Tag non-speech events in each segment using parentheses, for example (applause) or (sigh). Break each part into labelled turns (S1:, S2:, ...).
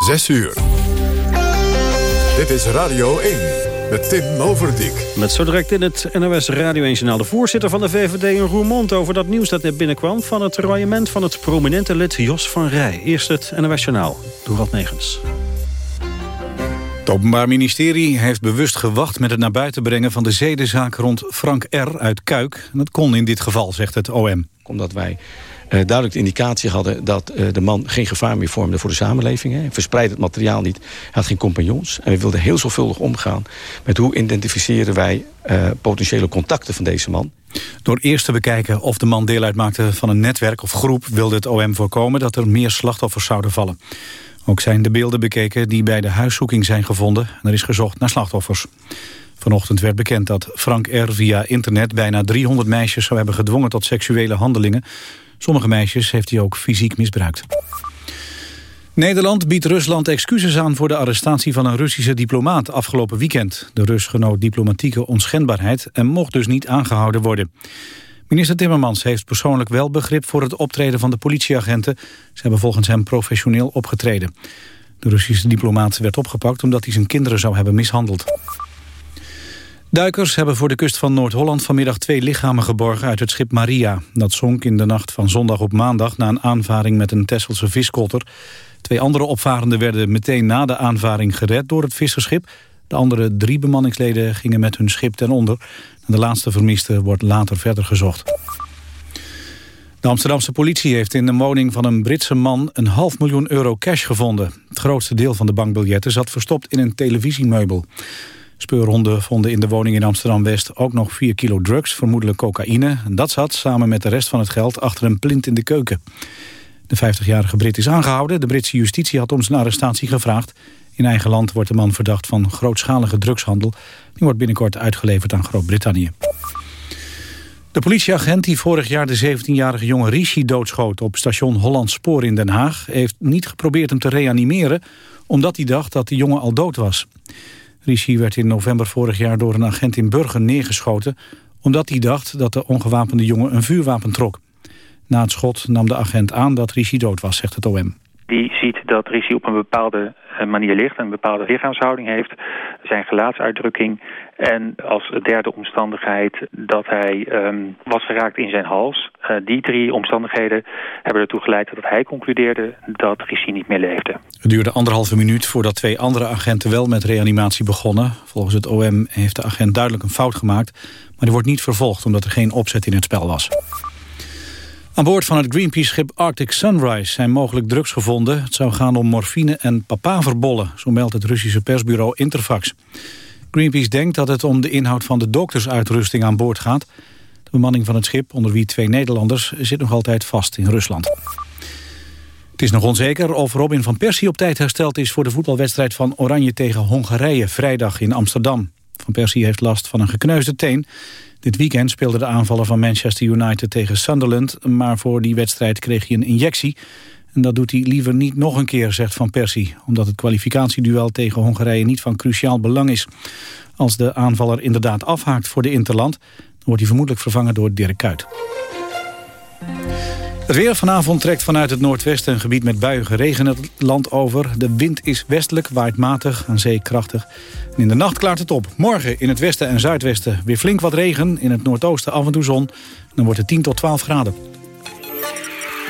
S1: Zes uur. Dit is Radio 1 met Tim Overdijk.
S2: Met zo direct in het NOS Radio 1 Journaal de voorzitter van de VVD in Roermond... over dat nieuws dat net binnenkwam van het royement van het prominente lid Jos van Rij. Eerst het NOS Journaal. Doe wat negens. Het Openbaar Ministerie heeft bewust gewacht met het naar buiten brengen van de zedenzaak rond Frank R. uit Kuik. Dat kon in dit geval, zegt het OM.
S3: Omdat wij duidelijk de indicatie hadden dat uh, de man geen gevaar meer vormde voor de samenleving. Hij verspreidde het materiaal niet, hij had geen compagnons. En we wilden heel zorgvuldig omgaan met hoe identificeren wij uh, potentiële contacten van deze man.
S2: Door eerst te bekijken of de man deel uitmaakte van een netwerk of groep... wilde het OM voorkomen dat er meer slachtoffers zouden vallen. Ook zijn de beelden bekeken die bij de huiszoeking zijn gevonden. En er is gezocht naar slachtoffers. Vanochtend werd bekend dat Frank R. via internet bijna 300 meisjes zou hebben gedwongen tot seksuele handelingen. Sommige meisjes heeft hij ook fysiek misbruikt. Nederland biedt Rusland excuses aan voor de arrestatie van een Russische diplomaat afgelopen weekend. De Rus genoot diplomatieke onschendbaarheid en mocht dus niet aangehouden worden. Minister Timmermans heeft persoonlijk wel begrip voor het optreden van de politieagenten. Ze hebben volgens hem professioneel opgetreden. De Russische diplomaat werd opgepakt omdat hij zijn kinderen zou hebben mishandeld. Duikers hebben voor de kust van Noord-Holland vanmiddag twee lichamen geborgen uit het schip Maria. Dat zonk in de nacht van zondag op maandag na een aanvaring met een Tesselse viskotter. Twee andere opvarenden werden meteen na de aanvaring gered door het visserschip. De andere drie bemanningsleden gingen met hun schip ten onder. De laatste vermiste wordt later verder gezocht. De Amsterdamse politie heeft in de woning van een Britse man een half miljoen euro cash gevonden. Het grootste deel van de bankbiljetten zat verstopt in een televisiemeubel. Speurhonden vonden in de woning in Amsterdam-West ook nog 4 kilo drugs, vermoedelijk cocaïne. Dat zat samen met de rest van het geld achter een plint in de keuken. De 50-jarige Brit is aangehouden. De Britse justitie had om zijn arrestatie gevraagd. In eigen land wordt de man verdacht van grootschalige drugshandel. Die wordt binnenkort uitgeleverd aan Groot-Brittannië. De politieagent die vorig jaar de 17-jarige jongen Rishi doodschoot... op station Holland Spoor in Den Haag... heeft niet geprobeerd hem te reanimeren... omdat hij dacht dat de jongen al dood was. Rishi werd in november vorig jaar door een agent in Burger neergeschoten... omdat hij dacht dat de ongewapende jongen een vuurwapen trok. Na het schot nam de agent aan dat Rishi dood was, zegt het OM.
S4: Die ziet dat Rishi op een bepaalde eh, manier ligt, een bepaalde lichaamshouding heeft, zijn gelaatsuitdrukking en als derde omstandigheid dat hij um, was geraakt in zijn hals. Uh, die drie omstandigheden hebben ertoe geleid dat hij concludeerde dat Rishi niet meer leefde.
S2: Het duurde anderhalve minuut voordat twee andere agenten wel met reanimatie begonnen. Volgens het OM heeft de agent duidelijk een fout gemaakt, maar die wordt niet vervolgd omdat er geen opzet in het spel was. Aan boord van het Greenpeace-schip Arctic Sunrise zijn mogelijk drugs gevonden. Het zou gaan om morfine en papaverbollen, zo meldt het Russische persbureau Interfax. Greenpeace denkt dat het om de inhoud van de doktersuitrusting aan boord gaat. De bemanning van het schip, onder wie twee Nederlanders, zit nog altijd vast in Rusland. Het is nog onzeker of Robin van Persie op tijd hersteld is... voor de voetbalwedstrijd van Oranje tegen Hongarije vrijdag in Amsterdam. Van Persie heeft last van een gekneusde teen. Dit weekend speelde de aanvaller van Manchester United tegen Sunderland... maar voor die wedstrijd kreeg hij een injectie. En dat doet hij liever niet nog een keer, zegt Van Persie... omdat het kwalificatieduel tegen Hongarije niet van cruciaal belang is. Als de aanvaller inderdaad afhaakt voor de Interland... dan wordt hij vermoedelijk vervangen door Dirk Kuyt. Het weer vanavond trekt vanuit het noordwesten een gebied met buiige regen het land over. De wind is westelijk, waait matig, aan zee krachtig. En in de nacht klaart het op. Morgen in het westen en zuidwesten weer flink wat regen. In het noordoosten af en toe zon. Dan wordt het 10 tot 12 graden.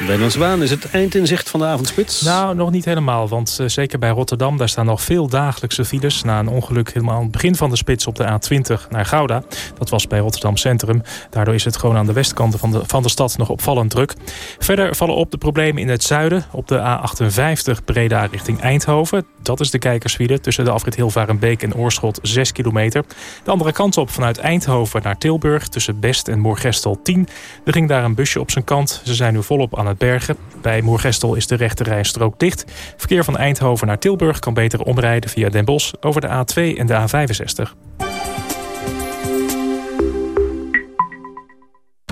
S5: Benans Zwaan, is het eind in zicht van de avondspits?
S6: Nou, nog niet helemaal, want uh, zeker bij Rotterdam... daar staan nog veel dagelijkse files... na een ongeluk helemaal aan het begin van de spits op de A20 naar Gouda. Dat was bij Rotterdam Centrum. Daardoor is het gewoon aan de westkant van de, van de stad nog opvallend druk. Verder vallen op de problemen in het zuiden. Op de A58 Breda richting Eindhoven. Dat is de kijkersfile tussen de afrit Hilvarenbeek en Oorschot 6 kilometer. De andere kant op vanuit Eindhoven naar Tilburg... tussen Best en Moorgestel 10. Er ging daar een busje op zijn kant. Ze zijn nu volop aan het Bergen. Bij Moergestel is de rechte rijstrook dicht. Verkeer van Eindhoven naar Tilburg kan beter omrijden via Den Bosch over de A2 en de A65.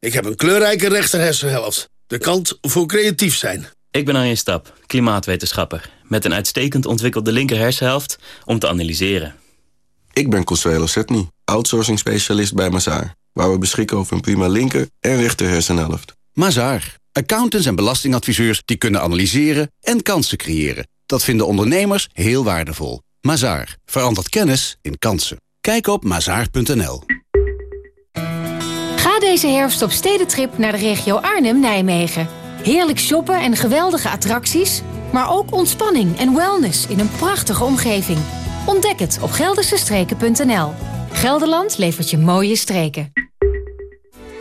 S7: Ik heb een kleurrijke rechterhersenhelft. De kant voor creatief zijn.
S3: Ik ben Arjen Stap, klimaatwetenschapper. Met een uitstekend ontwikkelde linkerhersenhelft om te analyseren.
S8: Ik ben Consuelo Setny, outsourcing specialist bij Mazaar. Waar we beschikken over een prima linker en rechter hersenhelft.
S9: Mazaar. Accountants en belastingadviseurs die kunnen analyseren en kansen creëren. Dat vinden ondernemers heel waardevol. Mazaar. Verandert kennis in kansen. Kijk op mazaar.nl.
S10: Deze herfst op stedentrip naar de regio Arnhem-Nijmegen. Heerlijk shoppen en geweldige attracties, maar ook ontspanning en wellness in een prachtige omgeving. Ontdek het op geldersestreken.nl. Gelderland levert je mooie streken.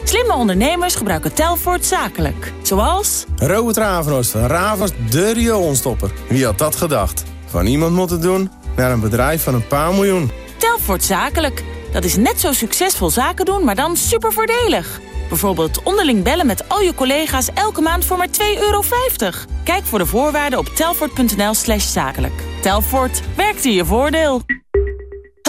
S11: Slimme ondernemers gebruiken Telfort zakelijk. Zoals...
S12: Robert Ravenhorst van Ravens de rioolstopper. Wie had dat gedacht? Van iemand moeten doen naar een bedrijf van een paar miljoen.
S11: Telfort zakelijk. Dat is net zo succesvol zaken doen, maar dan super voordelig. Bijvoorbeeld onderling bellen met al je collega's elke maand voor maar 2,50 euro. Kijk voor de voorwaarden op telfort.nl slash zakelijk. Telfort, werkt in je voordeel.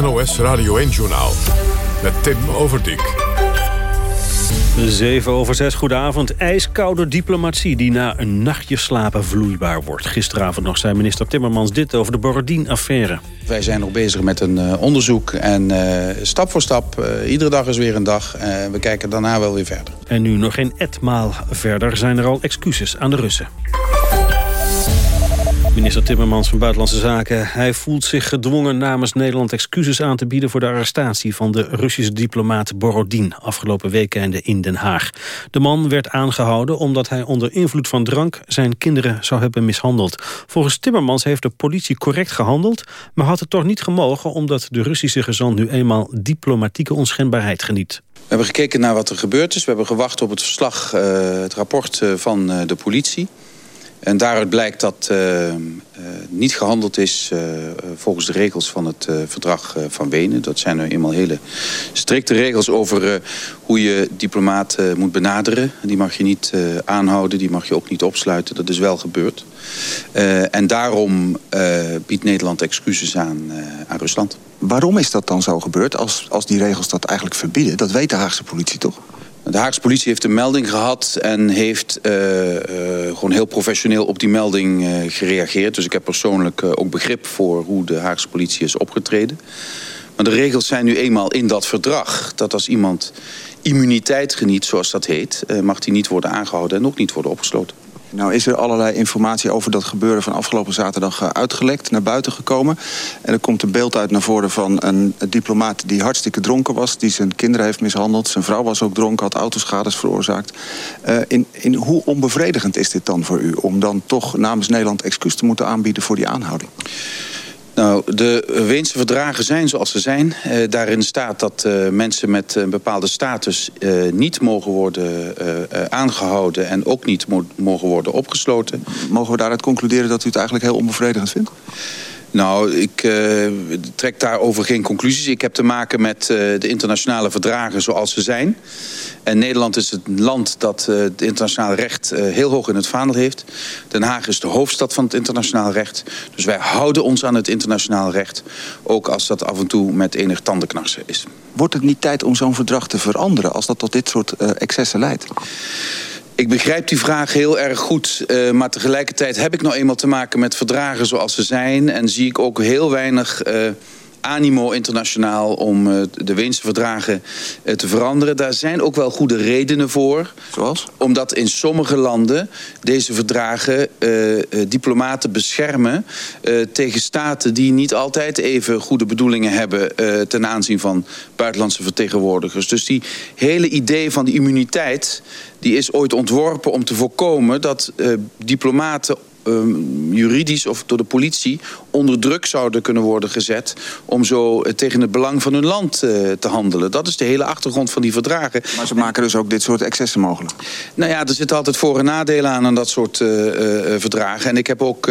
S1: NOS Radio 1-journaal met Tim Overdijk.
S5: 7 over 6, goedenavond. IJskoude diplomatie die na een nachtje slapen vloeibaar wordt. Gisteravond nog zei minister Timmermans dit over de Borodin-affaire.
S13: Wij zijn nog bezig met een uh, onderzoek en uh, stap voor stap, uh, iedere dag is weer een dag. we kijken daarna wel weer verder.
S5: En nu nog geen etmaal verder zijn er al excuses aan de Russen. Minister Timmermans van Buitenlandse Zaken. Hij voelt zich gedwongen namens Nederland excuses aan te bieden... voor de arrestatie van de Russische diplomaat Borodin... afgelopen weekende in Den Haag. De man werd aangehouden omdat hij onder invloed van drank... zijn kinderen zou hebben mishandeld. Volgens Timmermans heeft de politie correct gehandeld... maar had het toch niet gemogen omdat de Russische gezant... nu eenmaal diplomatieke onschendbaarheid geniet.
S13: We hebben gekeken naar wat er gebeurd is. We hebben gewacht op het verslag, uh, het rapport uh, van uh, de politie... En daaruit blijkt dat uh, uh, niet gehandeld is uh, volgens de regels van het verdrag van Wenen. Dat zijn nu eenmaal hele strikte regels over hoe je diplomaten moet benaderen. Die mag je niet aanhouden, die mag je ook niet opsluiten. Dat is wel gebeurd. en daarom biedt Nederland excuses aan, aan Rusland.
S14: Waarom is dat dan zo gebeurd als, als die regels dat eigenlijk verbieden? Dat weet de Haagse politie toch?
S13: De Haagse politie heeft een melding gehad en heeft uh, uh, gewoon heel professioneel op die melding uh, gereageerd. Dus ik heb persoonlijk ook begrip voor hoe de Haagse politie is opgetreden. Maar de regels zijn nu eenmaal in dat verdrag. Dat als iemand immuniteit geniet, zoals dat heet, mag die niet worden aangehouden en ook niet worden opgesloten.
S14: Nou is er allerlei informatie over dat gebeuren van afgelopen zaterdag uitgelekt, naar buiten gekomen. En er komt een beeld uit naar voren van een diplomaat die hartstikke dronken was. Die zijn kinderen heeft mishandeld. Zijn vrouw was ook dronken, had autoschades veroorzaakt. Uh, in, in hoe onbevredigend is dit dan voor u om dan toch namens Nederland excuus te moeten aanbieden voor die aanhouding?
S13: Nou, de Weense verdragen zijn zoals ze zijn. Uh, daarin staat dat uh, mensen met een bepaalde status uh, niet mogen worden aangehouden... en ook niet mo mogen worden opgesloten.
S14: Mogen we daaruit concluderen dat u het eigenlijk heel onbevredigend vindt?
S13: Nou, ik uh, trek daarover geen conclusies. Ik heb te maken met uh, de internationale verdragen zoals ze zijn. En Nederland is het land dat uh, het internationale recht heel hoog in het vaandel heeft. Den Haag is de hoofdstad van het internationaal recht. Dus wij houden ons aan het internationaal recht. Ook als dat af en toe met enig tandenknarsen is.
S14: Wordt het niet tijd om zo'n verdrag te veranderen als dat tot dit soort excessen leidt?
S13: Ik begrijp die vraag heel erg goed. Uh, maar tegelijkertijd heb ik nou eenmaal te maken met verdragen zoals ze zijn. En zie ik ook heel weinig uh, animo internationaal om uh, de Weense verdragen uh, te veranderen. Daar zijn ook wel goede redenen voor.
S14: Zoals?
S13: Omdat in sommige landen deze verdragen uh, diplomaten beschermen... tegen staten die niet altijd even goede bedoelingen hebben... ten aanzien van buitenlandse vertegenwoordigers. Dus die hele idee van die immuniteit... die is ooit ontworpen om te voorkomen dat diplomaten um, juridisch of door de politie onder druk zouden kunnen worden gezet... om zo uh, tegen het belang van hun land uh, te handelen. Dat is de hele achtergrond van die verdragen.
S14: Maar ze maken dus ook dit soort excessen mogelijk?
S13: Nou ja, er zitten altijd voor- en nadelen aan aan dat soort uh, verdragen. En ik heb ook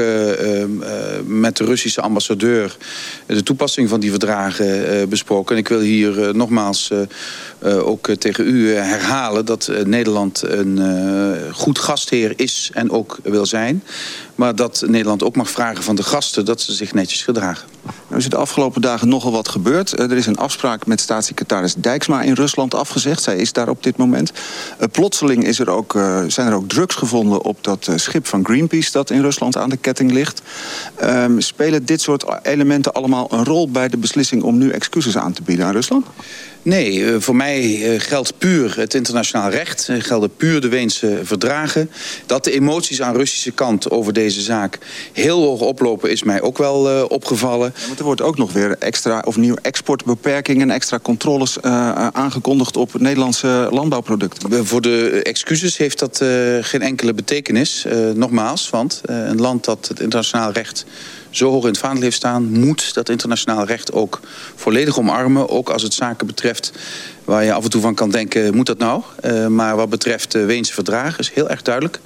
S13: met de Russische ambassadeur... de toepassing van die verdragen besproken. En ik wil hier nogmaals ook tegen u herhalen... dat Nederland een goed gastheer is en ook wil zijn... Maar dat Nederland ook mag vragen van de gasten dat ze zich netjes gedragen.
S14: Nou is er de afgelopen dagen nogal wat gebeurd. Uh, er is een afspraak met staatssecretaris Dijksma in Rusland afgezegd. Zij is daar op dit moment. Uh, plotseling is er ook, uh, zijn er ook drugs gevonden op dat schip van Greenpeace... dat in Rusland aan de ketting ligt. Ehm, spelen dit soort elementen allemaal een rol bij de beslissing... om nu excuses aan te bieden aan Rusland?
S13: Nee, voor mij geldt puur het internationaal recht. Gelden puur de Weense verdragen. Dat de emoties aan Russische kant over deze zaak heel hoog oplopen... is mij ook wel opgevallen.
S14: Ja, maar er wordt ook nog weer extra of nieuwe exportbeperkingen... en extra controles uh, aangekondigd op Nederlandse landbouwproducten.
S13: Voor de excuses heeft dat uh, geen enkele betekenis. Uh, nogmaals, want een land dat het internationaal recht zo hoog in het vaandel heeft staan... moet dat internationaal recht ook volledig omarmen. Ook als het zaken betreft waar je af en toe van kan denken... moet dat nou? Uh, maar wat betreft de Weense verdragen is heel erg duidelijk.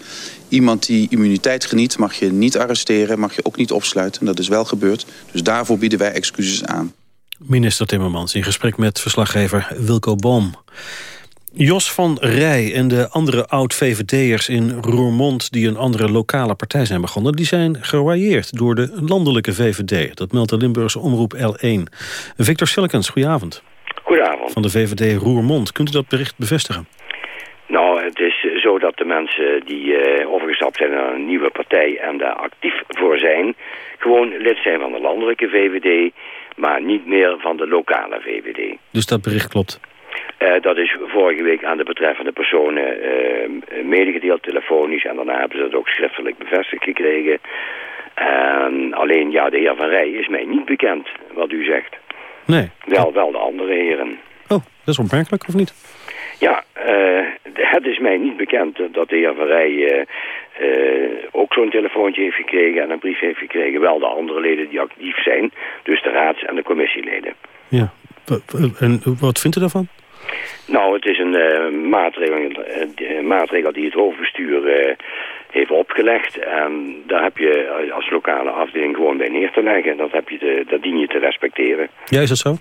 S13: Iemand die immuniteit geniet mag je niet arresteren... mag je ook niet opsluiten. En dat is wel gebeurd. Dus daarvoor bieden wij excuses aan.
S5: Minister Timmermans in gesprek met verslaggever Wilco Boom. Jos van Rij en de andere oud-VVD'ers in Roermond... die een andere lokale partij zijn begonnen... die zijn geroyeerd door de landelijke VVD. Dat meldt de Limburgse omroep L1. Victor Schilkens, goedenavond.
S15: Goedenavond.
S5: Van de VVD Roermond. Kunt u dat bericht bevestigen?
S15: Nou, het is zo dat de mensen die uh, overgestapt zijn naar een nieuwe partij... en daar actief voor zijn... gewoon lid zijn van de landelijke VVD... maar niet meer van de lokale VVD.
S5: Dus dat bericht klopt?
S15: Uh, dat is vorige week aan de betreffende personen uh, medegedeeld telefonisch. En daarna hebben ze dat ook schriftelijk bevestigd gekregen. Alleen, ja, de heer Van Rij is mij niet bekend, wat u zegt.
S5: Nee.
S15: Wel, wel de andere heren.
S5: Dat is opmerkelijk, of niet?
S15: Ja, het is mij niet bekend dat de heer Van Rij ook zo'n telefoontje heeft gekregen en een brief heeft gekregen. Wel de andere leden die actief zijn, dus de raads- en de commissieleden.
S5: Ja, en wat vindt u daarvan?
S15: Nou, het is een maatregel, maatregel die het hoofdbestuur heeft opgelegd. En daar heb je als lokale afdeling gewoon bij neer te leggen. Dat, heb je te, dat dien je te respecteren.
S5: Ja, is dat zo?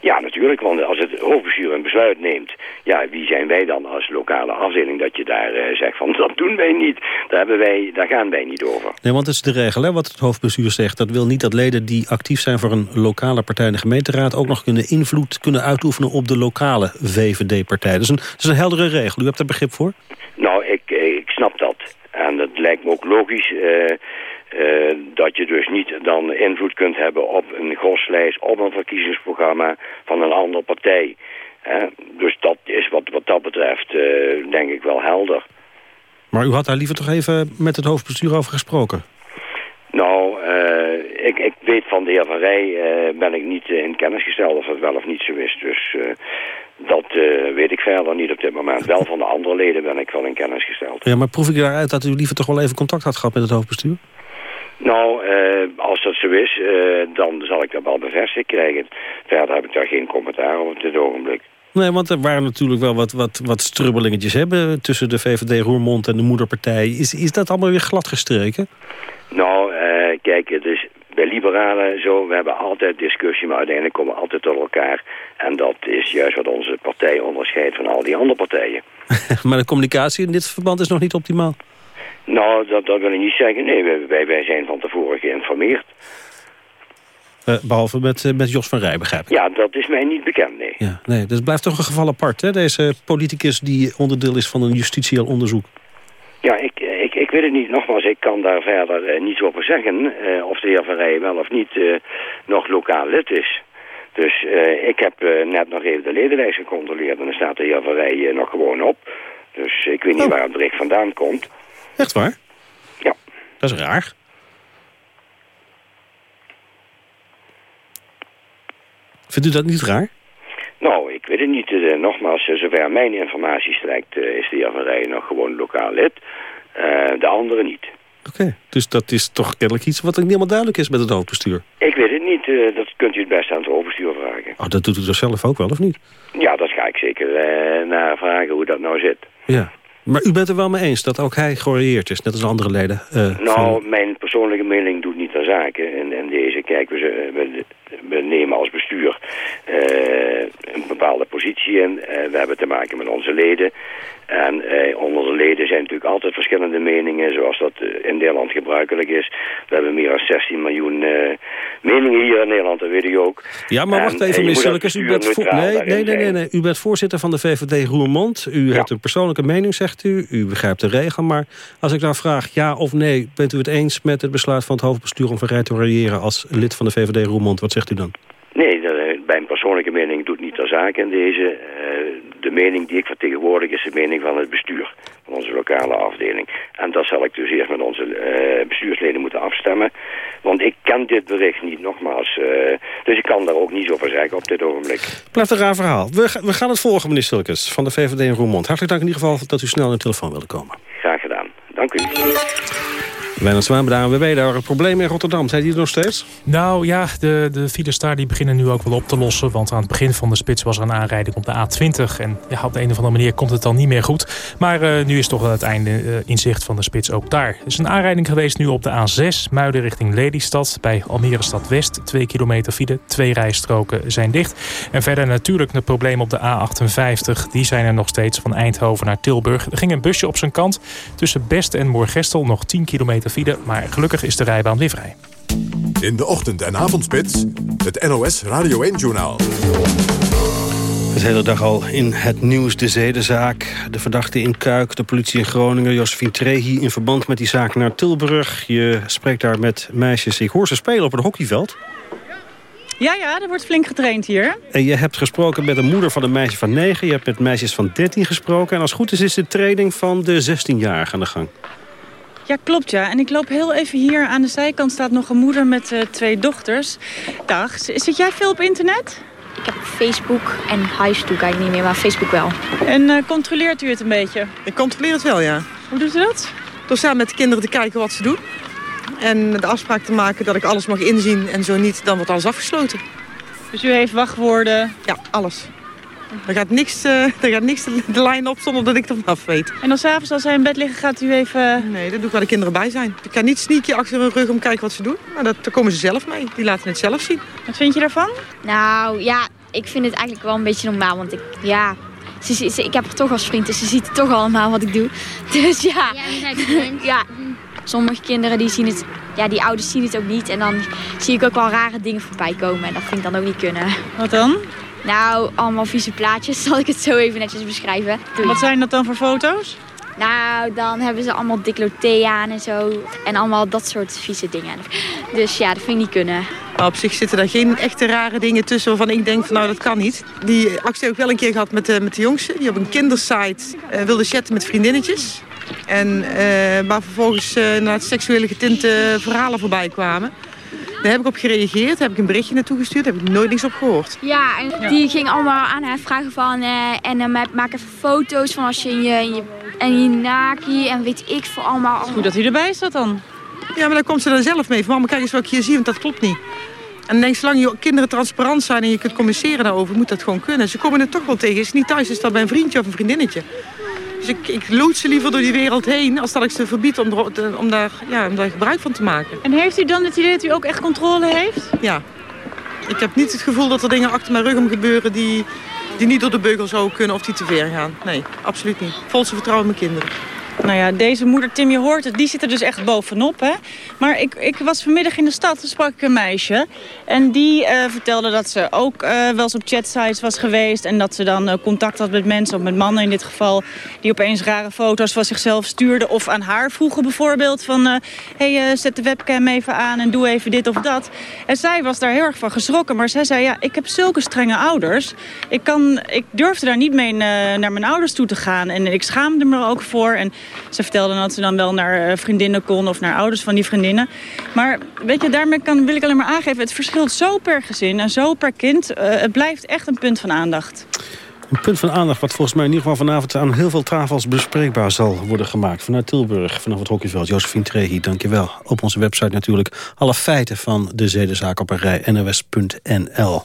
S15: Ja, natuurlijk, want als het hoofdbestuur een besluit neemt... ja, wie zijn wij dan als lokale afdeling dat je daar uh, zegt van... (laughs) dat doen wij niet, daar, hebben wij, daar gaan wij niet over.
S5: Nee, want dat is de regel, hè, wat het hoofdbestuur zegt. Dat wil niet dat leden die actief zijn voor een lokale partij in de gemeenteraad... ook nog kunnen invloed kunnen uitoefenen op de lokale VVD-partij. Dat, dat, is een heldere regel, u hebt daar begrip voor?
S15: Nou, ik, ik snap dat. En dat lijkt me ook logisch... Uh, uh, dat je dus niet dan invloed kunt hebben op een groslijst, op een verkiezingsprogramma van een andere partij. Uh, dus dat is wat, wat dat betreft uh, denk ik wel helder.
S5: Maar u had daar liever toch even met het hoofdbestuur over gesproken?
S15: Nou, ik, ik weet van de heer Van Rij ben ik niet in kennis gesteld of dat wel of niet zo is. Dus dat weet ik verder niet op dit moment. Wel van de andere leden ben ik wel in kennis gesteld.
S5: Ja, maar proef ik daaruit dat u liever toch wel even contact had gehad met het hoofdbestuur?
S15: Nou, uh, als dat zo is, uh, dan zal ik dat wel bevestigd krijgen. Verder heb ik daar geen commentaar op dit ogenblik.
S5: Nee, want er waren natuurlijk wel wat, wat, wat strubbelingetjes hebben tussen de VVD Roermond en de moederpartij. Is, is dat allemaal weer glad gestreken?
S15: Nou, uh, kijk, het is bij liberalen zo, we hebben altijd discussie, maar uiteindelijk komen we altijd tot elkaar. En dat is juist wat onze partij onderscheidt van al die andere partijen. (laughs)
S5: maar de communicatie in dit verband is nog niet optimaal?
S15: Nou, dat, dat wil ik niet zeggen. Nee, wij, wij zijn van tevoren geïnformeerd.
S5: Uh, behalve met, uh, met Jos van Rij, begrijp ik.
S15: Ja, dat is mij niet bekend, nee.
S5: Ja, nee dus het blijft toch een geval apart, hè? Deze politicus die onderdeel is van een justitieel onderzoek.
S15: Ja, ik, ik, ik weet het niet. Nogmaals, ik kan daar verder uh, niets over zeggen. of de heer Van Rij wel of niet nog lokaal lid is. Dus eh, ik heb eh, net nog even de ledenlijst gecontroleerd en dan staat de heer Van Rij eh, nog gewoon op. Dus ik weet niet
S5: Oh.
S15: waar het bericht vandaan komt.
S5: Echt waar?
S15: Ja.
S5: Dat is raar. Vindt u dat niet raar?
S15: Nou, ik weet het niet. Eh, nogmaals, eh, zover mijn informatie strekt, eh, is de heer Van Rij nog gewoon lokaal lid. De andere niet.
S5: Oké, dus dat is toch kennelijk iets wat niet helemaal duidelijk is met het hoofdbestuur.
S15: Ik weet het niet. dat kunt u het best aan het overstuur vragen.
S5: Oh, dat doet u toch zelf ook wel, of niet?
S15: Ja, dat ga ik zeker naar vragen hoe dat nou zit.
S5: Ja. Maar u bent er wel mee eens dat ook hij georieerd is, net als andere leden? eh, van-
S15: Nou, mijn persoonlijke mening doet niet ter zake. En, en deze, kijk, we, ze- we, we nemen als bestuur eh, een bepaalde positie in. Eh, we hebben te maken met onze leden. En eh, onder de leden zijn natuurlijk altijd verschillende meningen, zoals dat in Nederland gebruikelijk is. We hebben meer dan 16 miljoen meningen hier in Nederland, dat weet ik ook.
S5: Ja, maar wacht
S15: En,
S5: even, meneer. U bent voor- nee, nee, nee, nee, nee. U bent voorzitter van de VVD Roermond. U hebt een persoonlijke mening, zegt u. U begrijpt de regel. Maar als ik nou vraag ja of nee... bent u het eens met het besluit van het hoofdbestuur... om Van Rij te als lid van de VVD Roermond? Wat zegt u dan?
S15: Nee, dat, eh, mijn persoonlijke mening doet niet ter zake in deze. Eh, de mening die ik vertegenwoordig is de mening van het bestuur. Van onze lokale afdeling. En dat zal ik dus eerst met onze eh, bestuursleden moeten afstemmen. Want ik ken dit bericht niet, nogmaals. dus ik kan daar ook niets over zeggen op dit ogenblik.
S5: Blijft een raar verhaal. We, we gaan het volgen, meneer Silkes, van de VVD in Roermond. Hartelijk dank in ieder geval dat u snel aan de telefoon wilde komen.
S15: Graag gedaan. Dank u.
S5: Wijnand Zwaan bij de ANWB, daar een probleem in Rotterdam. Zijn die er nog steeds?
S6: Nou ja, de, de files daar die beginnen nu ook wel op te lossen. Want aan het begin van de spits was er een aanrijding op de A20. En ja, op de een of andere manier komt het dan niet meer goed. Maar eh, nu is toch wel het einde eh, in zicht van de spits ook daar. Er is een aanrijding geweest nu op de A6, Muiden richting Lelystad. Bij Almere Stad West, 2 kilometer file. Twee rijstroken zijn dicht. En verder natuurlijk het probleem op de A58. Die zijn er nog steeds van Eindhoven naar Tilburg. Er ging een busje op zijn kant. Tussen Best en Moorgestel nog 10 kilometer file. Maar gelukkig is de rijbaan weer vrij.
S1: In de ochtend- en avondspits, het NOS Radio 1-journaal.
S5: De hele dag al in het nieuws de zedenzaak. De verdachte in Kuik, de politie in Groningen, Josephine Trehi... in verband met die zaak naar Tilburg. Je spreekt daar met meisjes. Ik hoor ze spelen op het hockeyveld.
S16: Ja, ja, er wordt flink getraind hier.
S5: En je hebt gesproken met de moeder van een meisje van 9. Je hebt met meisjes van 13 gesproken. En als het goed is, is de training van de 16-jarige aan de gang.
S16: Ja, klopt ja. En ik loop heel even hier aan de zijkant staat nog een moeder met eh, twee dochters. Dag, zit jij veel op internet?
S17: Ik heb Facebook en kijk ik niet meer, maar Facebook wel.
S16: En eh, controleert u het een beetje?
S18: Ik controleer het wel, ja.
S16: Hoe doet u dat?
S18: Door samen met de kinderen te kijken wat ze doen. En de afspraak te maken dat ik alles mag inzien en zo niet, dan wordt alles afgesloten.
S16: Dus u heeft wachtwoorden?
S18: Ja, alles. Er gaat niks, eh, er gaat niks de, de lijn op zonder dat ik ervan af weet.
S16: En dan s'avonds als zij in bed liggen gaat u even...
S18: Nee, dat doe ik waar de kinderen bij zijn. Ik ga niet sneaky achter hun rug om te kijken wat ze doen. Maar dat, daar komen ze zelf mee. Die laten het zelf zien.
S16: Wat vind je daarvan?
S17: Nou ja, ik vind het eigenlijk wel een beetje normaal, want ik, ja... Ze, ze- ze- ik heb haar toch als vriend, dus ze ziet toch allemaal wat ik doe. (laughs) Dus ja, ja, sommige kinderen die zien het, ja, die ouders zien het ook niet. En dan zie ik ook wel rare dingen voorbij komen en dat vind ik dan ook niet kunnen.
S16: Wat dan?
S17: Nou, allemaal vieze plaatjes, (laughs) zal ik het zo even netjes beschrijven. Doei.
S16: Wat zijn dat dan voor foto's?
S17: Nou, dan hebben ze allemaal dikloté aan en zo. En allemaal dat soort vieze dingen. Dus ja, dat vind ik niet kunnen.
S18: Maar op zich zitten daar geen echte rare dingen tussen waarvan ik denk van nou dat kan niet. Die actie heb ik wel een keer gehad met de, met de jongste. Die op een kindersite eh, wilde chatten met vriendinnetjes. En eh, waar vervolgens eh naar seksuele getinte verhalen voorbij kwamen. Daar heb ik op gereageerd, daar heb ik een berichtje naartoe gestuurd, daar heb ik nooit niks op gehoord.
S17: Ja, en die ging allemaal aan haar vragen van... eh, en dan maak even foto's van als je in je, in je, en je naki en weet ik voor allemaal...
S16: Goed dat u erbij staat dan.
S18: Ja, maar dan komt ze dan zelf mee. Van mama, kijk eens wat ik hier zie, want dat klopt niet. En dan denk zolang je kinderen transparant zijn en je kunt communiceren daarover, moet dat gewoon kunnen. Ze komen er toch wel tegen. Is het niet thuis, is dat bij een vriendje of een vriendinnetje. Dus ik, ik lood ze liever door die wereld heen, als dat ik ze verbied om, om, daar, ja, om daar gebruik van te maken.
S16: En heeft u dan het idee dat u ook echt controle heeft?
S18: Ja. Ik heb niet het gevoel dat er dingen achter mijn rug om gebeuren die, die niet door de beugel zouden kunnen of die te ver gaan. Nee, absoluut niet. Volse vertrouwen in mijn kinderen.
S16: Nou ja, deze moeder, Tim, je hoort het, die zit er dus echt bovenop. Hè? Maar ik, ik was vanmiddag in de stad, toen sprak ik een meisje. En die uh, vertelde dat ze ook uh, wel eens op chatsites was geweest. En dat ze dan uh, contact had met mensen, of met mannen in dit geval... die opeens rare foto's van zichzelf stuurden. Of aan haar vroegen bijvoorbeeld van... hey, zet de webcam even aan en doe even dit of dat. En zij was daar heel erg van geschrokken. Maar zij zei, ja, ik heb zulke strenge ouders. Ik, kan, ik durfde daar niet mee naar mijn ouders toe te gaan. En ik schaamde me er ook voor. En ze vertelde dat ze dan wel naar vriendinnen kon of naar ouders van die vriendinnen. Maar weet je, daarmee kan, wil ik alleen maar aangeven... het verschilt zo per gezin en zo per kind. Uh, het blijft echt een punt van aandacht.
S5: Een punt van aandacht wat volgens mij in ieder geval vanavond aan heel veel tafels bespreekbaar zal worden gemaakt. Vanuit Tilburg, vanaf het hockeyveld. Josephine Trehi, dankjewel. Op onze website natuurlijk alle feiten van de zedenzaak op een rij nos.nl.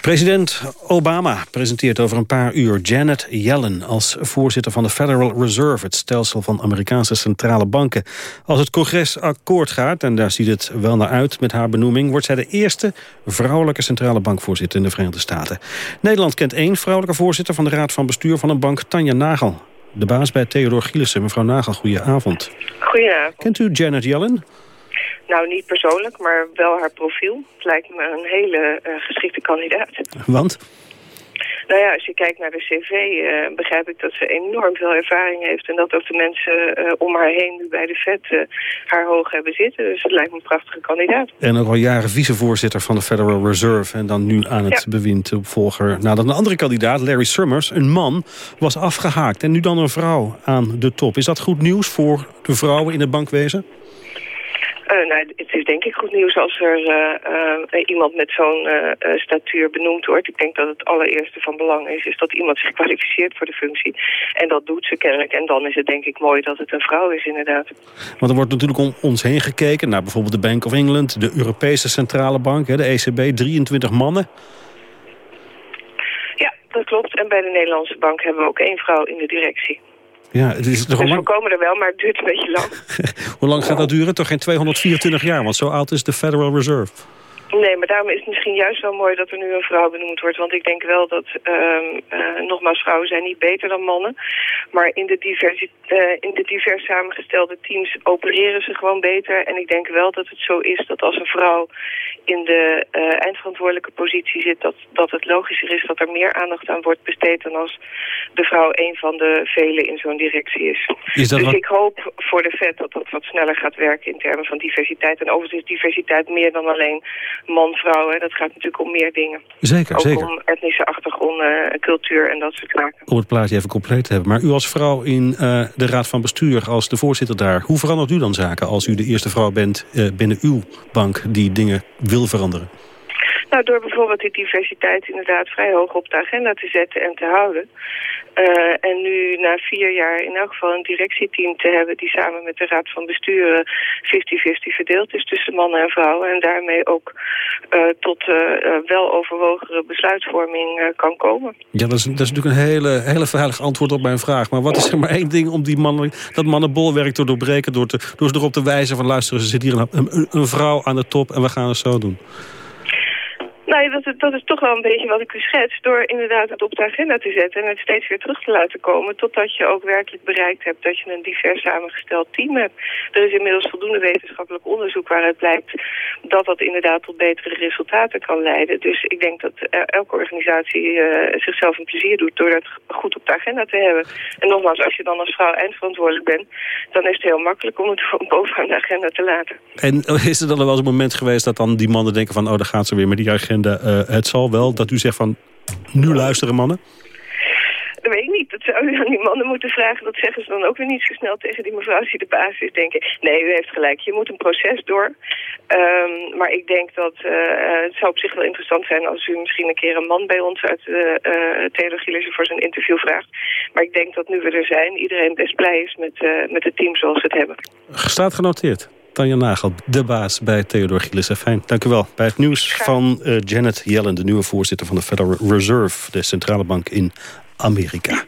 S5: President Obama presenteert over een paar uur Janet Yellen... als voorzitter van de Federal Reserve, het stelsel van Amerikaanse centrale banken. Als het congres akkoord gaat, en daar ziet het wel naar uit met haar benoeming... wordt zij de eerste vrouwelijke centrale bankvoorzitter in de Verenigde Staten. Nederland kent één vrouwelijke voorzitter van de Raad van Bestuur van een bank, Tanja Nagel. De baas bij Theodor Gielissen. Mevrouw Nagel, goedenavond.
S19: Goedenavond.
S5: Kent u Janet Yellen?
S19: Nou, niet persoonlijk, maar wel haar profiel. Het lijkt me een hele uh, geschikte kandidaat.
S5: Want?
S19: Nou ja, als je kijkt naar de cv, uh, begrijp ik dat ze enorm veel ervaring heeft. En dat ook de mensen uh, om haar heen nu bij de vet haar hoog hebben zitten. Dus het lijkt me een prachtige kandidaat.
S5: En ook al jaren vicevoorzitter van de Federal Reserve. En dan nu aan het ja. bewind opvolger. Nadat een andere kandidaat, Larry Summers, een man, was afgehaakt. En nu dan een vrouw aan de top. Is dat goed nieuws voor de vrouwen in het bankwezen?
S19: Uh, nou, het is denk ik goed nieuws als er uh, uh, iemand met zo'n statuur benoemd wordt. Ik denk dat het allereerste van belang is, is dat iemand zich (laughs) kwalificeert voor de functie. En dat doet ze kennelijk. En dan is het denk ik mooi dat het een vrouw is inderdaad.
S5: Want er wordt natuurlijk om ons heen gekeken naar bijvoorbeeld de Bank of England, de Europese Centrale Bank, hè, de ECB, 23 mannen.
S19: Ja, dat klopt. En bij de Nederlandse Bank hebben we ook één vrouw in de directie.
S5: Ja, het is toch
S19: dus
S5: lang...
S19: we komen er wel, maar het duurt een beetje lang. (laughs)
S5: Hoe lang gaat dat duren? Toch geen 224 jaar, want zo oud is de Federal Reserve.
S19: Nee, maar daarom is het misschien juist wel mooi dat er nu een vrouw benoemd wordt. Want ik denk wel dat, um, uh, nogmaals, vrouwen zijn niet beter dan mannen. Maar in de, diversi uh, in de divers samengestelde teams opereren ze gewoon beter. En ik denk wel dat het zo is dat als een vrouw in de uh, eindverantwoordelijke positie zit... Dat, dat het logischer is dat er meer aandacht aan wordt besteed... dan als de vrouw een van de velen in zo'n directie is.
S5: is
S19: dus
S5: wat...
S19: ik hoop voor de vet dat dat wat sneller gaat werken in termen van diversiteit. En overigens is diversiteit meer dan alleen man-vrouw. Dat gaat natuurlijk om meer dingen.
S5: Zeker,
S19: Ook
S5: zeker.
S19: om etnische achtergronden, cultuur en dat soort zaken.
S5: Om het plaatje even compleet te hebben. Maar u als vrouw in uh, de Raad van Bestuur, als de voorzitter daar... hoe verandert u dan zaken als u de eerste vrouw bent uh, binnen uw bank... die dingen wil veranderen?
S19: Nou, door bijvoorbeeld die diversiteit inderdaad vrij hoog op de agenda te zetten en te houden. Uh, en nu na vier jaar in elk geval een directieteam te hebben... die samen met de Raad van Bestuur 50-50 verdeeld is tussen mannen en vrouwen... en daarmee ook uh, tot uh, wel overwogere besluitvorming kan komen.
S5: Ja, dat is, dat is natuurlijk een hele, hele veilig antwoord op mijn vraag. Maar wat is er maar één ding om die mannen, dat mannenbolwerk te doorbreken... door, te, door ze erop te wijzen van luisteren, ze zit hier een, een, een vrouw aan de top en we gaan het zo doen?
S19: Dat, is toch wel een beetje wat ik u schets. Door inderdaad het op de agenda te zetten en het steeds weer terug te laten komen. Totdat je ook werkelijk bereikt hebt dat je een divers samengesteld team hebt. Er is inmiddels voldoende wetenschappelijk onderzoek waaruit blijkt dat dat inderdaad tot betere resultaten kan leiden. Dus ik denk dat elke organisatie uh, zichzelf een plezier doet door dat goed op de agenda te hebben. En nogmaals, als je dan als vrouw eindverantwoordelijk bent, dan is het heel makkelijk om het (laughs) bovenaan de agenda te laten.
S5: En is er dan wel eens een moment geweest dat dan die mannen denken van, oh, daar gaat ze weer met die agenda. Uh, het zal wel dat u zegt van, nu luisteren mannen?
S19: Dat weet ik niet. Dat zou u aan die mannen moeten vragen. Dat zeggen ze dan ook weer niet zo snel tegen die mevrouw die de baas is. Denken, nee, u heeft gelijk. Je moet een proces door. Um, maar ik denk dat uh, het zou op zich wel interessant zijn... als u misschien een keer een man bij ons uit de uh, theologie voor zijn interview vraagt. Maar ik denk dat nu we er zijn, iedereen best blij is met, uh, met het team zoals we het hebben.
S5: Staat genoteerd. Tanja Nagel, de baas bij Theodor Gillissen. Fijn, dank u wel. Bij het nieuws van uh, Janet Yellen, de nieuwe voorzitter van de Federal Reserve... de centrale bank in Amerika.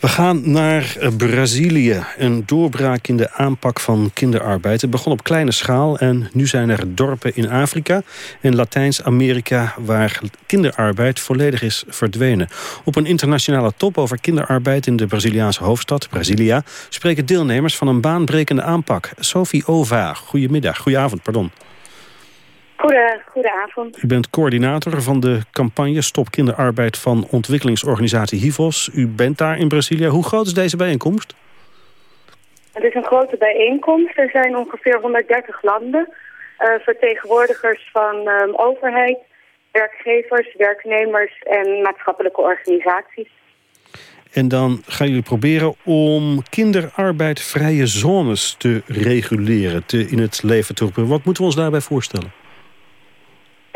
S5: We gaan naar eh, Brazilië. Een doorbraak in de aanpak van kinderarbeid. Het begon op kleine schaal en nu zijn er dorpen in Afrika en Latijns-Amerika... waar kinderarbeid volledig is verdwenen. Op een internationale top over kinderarbeid in de Braziliaanse hoofdstad, Brasilia... spreken deelnemers van een baanbrekende aanpak. Sophie Ova, goedemiddag, goedenavond, pardon.
S20: Goede, goedenavond.
S5: U bent coördinator van de campagne Stop Kinderarbeid van ontwikkelingsorganisatie HIVOS. U bent daar in Brazilië. Hoe groot is deze bijeenkomst?
S20: Het is een grote bijeenkomst. Er zijn ongeveer 130 landen. Uh, vertegenwoordigers van um, overheid, werkgevers, werknemers en maatschappelijke organisaties.
S5: En dan gaan jullie proberen om kinderarbeidvrije zones te reguleren, te, in het leven te roepen. Wat moeten we ons daarbij voorstellen?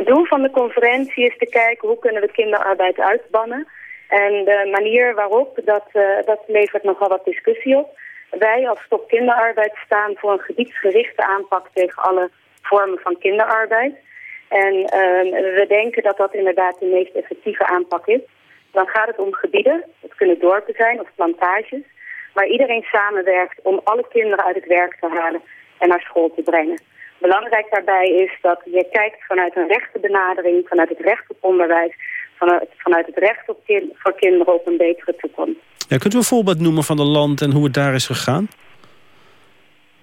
S20: Het doel van de conferentie is te kijken hoe kunnen we kinderarbeid uitbannen. En de manier waarop, dat, uh, dat levert nogal wat discussie op. Wij als Stop Kinderarbeid staan voor een gebiedsgerichte aanpak tegen alle vormen van kinderarbeid. En uh, we denken dat dat inderdaad de meest effectieve aanpak is. Dan gaat het om gebieden, het kunnen dorpen zijn of plantages, waar iedereen samenwerkt om alle kinderen uit het werk te halen en naar school te brengen. Belangrijk daarbij is dat je kijkt vanuit een rechtenbenadering, vanuit het recht op onderwijs, vanuit, vanuit het recht op kind, voor kinderen op een betere toekomst.
S5: Ja, kunt u een voorbeeld noemen van een land en hoe het daar is gegaan?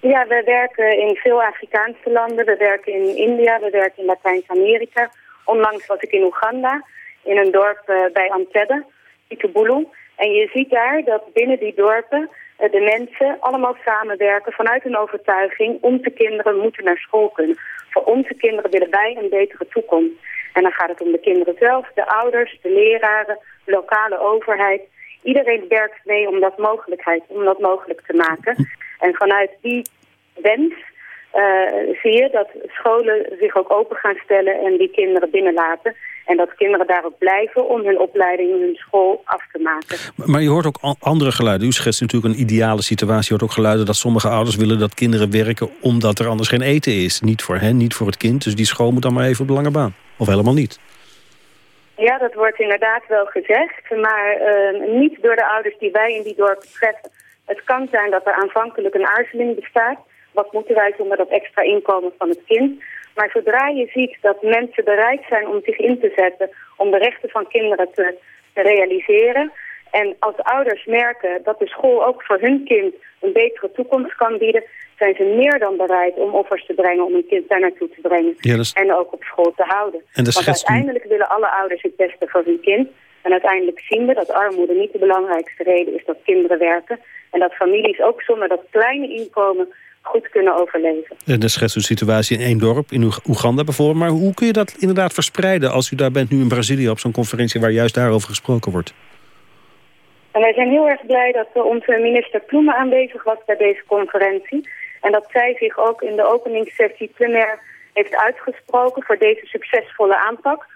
S20: Ja, we werken in veel Afrikaanse landen. We werken in India, we werken in Latijns-Amerika. Onlangs was ik in Oeganda, in een dorp uh, bij Antebbe, Ikebulu. En je ziet daar dat binnen die dorpen de mensen allemaal samenwerken vanuit een overtuiging. Onze kinderen moeten naar school kunnen. Voor onze kinderen willen wij een betere toekomst. En dan gaat het om de kinderen zelf, de ouders, de leraren, de lokale overheid. Iedereen werkt mee om dat, mogelijkheid, om dat mogelijk te maken. En vanuit die wens uh, zie je dat scholen zich ook open gaan stellen en die kinderen binnenlaten. En dat kinderen daar ook blijven om hun opleiding in hun school af te maken.
S5: Maar je hoort ook andere geluiden. U schetst natuurlijk een ideale situatie. Je hoort ook geluiden dat sommige ouders willen dat kinderen werken... omdat er anders geen eten is. Niet voor hen, niet voor het kind. Dus die school moet dan maar even op de lange baan. Of helemaal niet.
S20: Ja, dat wordt inderdaad wel gezegd. Maar uh, niet door de ouders die wij in die dorpen treffen. Het kan zijn dat er aanvankelijk een aarzeling bestaat. Wat moeten wij doen met dat extra inkomen van het kind? Maar zodra je ziet dat mensen bereid zijn om zich in te zetten... om de rechten van kinderen te, realiseren... en als ouders merken dat de school ook voor hun kind een betere toekomst kan bieden... zijn ze meer dan bereid om offers te brengen om een kind daar naartoe te brengen.
S5: Ja, is...
S20: En ook op school te houden.
S5: En
S20: Want uiteindelijk willen alle ouders het beste voor hun kind... En uiteindelijk zien we dat armoede niet de belangrijkste reden is dat kinderen werken. En dat families ook zonder dat kleine inkomen goed kunnen overleven.
S5: En dat schetst een situatie in één dorp, in Oeganda bijvoorbeeld. Maar hoe kun je dat inderdaad verspreiden als u daar bent nu in Brazilië... op zo'n conferentie waar juist daarover gesproken wordt?
S20: En wij zijn heel erg blij dat onze minister Ploemen aanwezig was bij deze conferentie. En dat zij zich ook in de openingssessie plenair heeft uitgesproken voor deze succesvolle aanpak.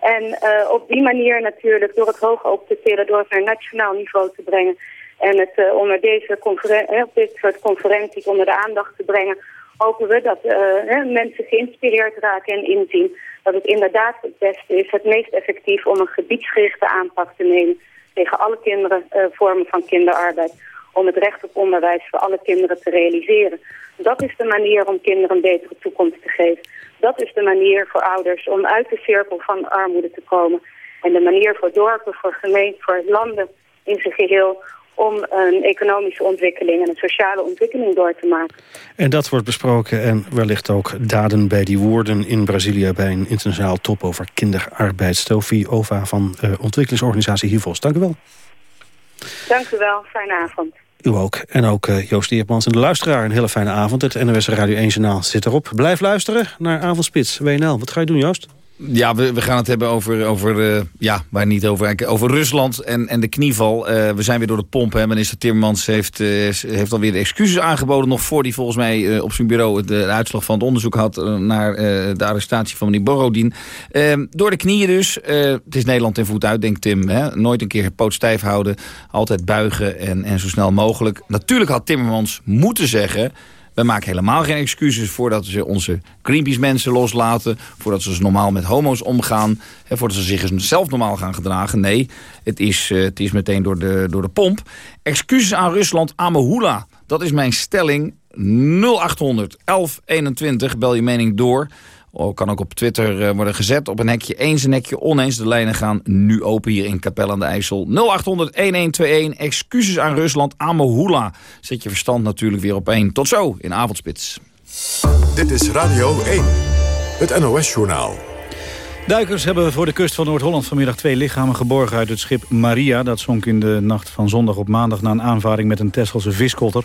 S20: En uh, op die manier natuurlijk door het hoog op te tillen, door het naar nationaal niveau te brengen... En het uh, onder deze conferentie, dit soort conferenties onder de aandacht te brengen, hopen we dat uh, mensen geïnspireerd raken en inzien dat het inderdaad het beste is, het meest effectief om een gebiedsgerichte aanpak te nemen tegen alle kinderen, uh, vormen van kinderarbeid, om het recht op onderwijs voor alle kinderen te realiseren. Dat is de manier om kinderen een betere toekomst te geven. Dat is de manier voor ouders om uit de cirkel van armoede te komen. En de manier voor dorpen, voor gemeenten, voor landen in zijn geheel om een economische ontwikkeling en een sociale ontwikkeling door te maken.
S5: En dat wordt besproken en wellicht ook daden bij die woorden in Brazilië... bij een internationaal top over kinderarbeid. Stofie Ova van uh, ontwikkelingsorganisatie HIVOS. Dank u wel.
S20: Dank u wel. Fijne avond.
S5: U ook. En ook uh, Joost Eerpmans en de luisteraar. Een hele fijne avond. Het NOS Radio 1 Journaal zit erop. Blijf luisteren naar Avondspits, WNL. Wat ga je doen, Joost?
S21: Ja, we, gaan het hebben over, over uh, ja, waar niet over, over Rusland en, en de knieval. Uh, we zijn weer door de pomp. Hè. Minister Timmermans heeft, uh, heeft alweer de excuses aangeboden... nog voor hij volgens mij op zijn bureau de, de, uitslag van het onderzoek had... naar de arrestatie van meneer Borodin. Ehm, door de knieën dus. het is Nederland ten voet uit, denkt Tim. Hè. Nooit een keer poot stijf houden. Altijd buigen en, en zo snel mogelijk. Natuurlijk had Timmermans moeten zeggen We maken helemaal geen excuses voordat ze onze Greenpeace-mensen loslaten... voordat ze normaal met homo's omgaan... Hè, voordat ze zich zelf normaal gaan gedragen. Nee, het is, uh, het is meteen door de, door de pomp. Excuses aan Rusland, Amahula. Dat is mijn stelling. 0800 1121, bel je mening door... Oh, kan ook op Twitter uh, worden gezet op een hekje eens, een hekje oneens. De lijnen gaan nu open hier in Capelle aan de IJssel. 0800-1121, excuses aan Rusland, Amahula. Zet je verstand natuurlijk weer op één. Tot zo in Avondspits.
S1: Dit is Radio 1, het NOS-journaal.
S2: Duikers hebben voor de kust van Noord-Holland vanmiddag twee lichamen geborgen uit het schip Maria. Dat zonk in de nacht van zondag op maandag na een aanvaring met een Tesselse viskotter.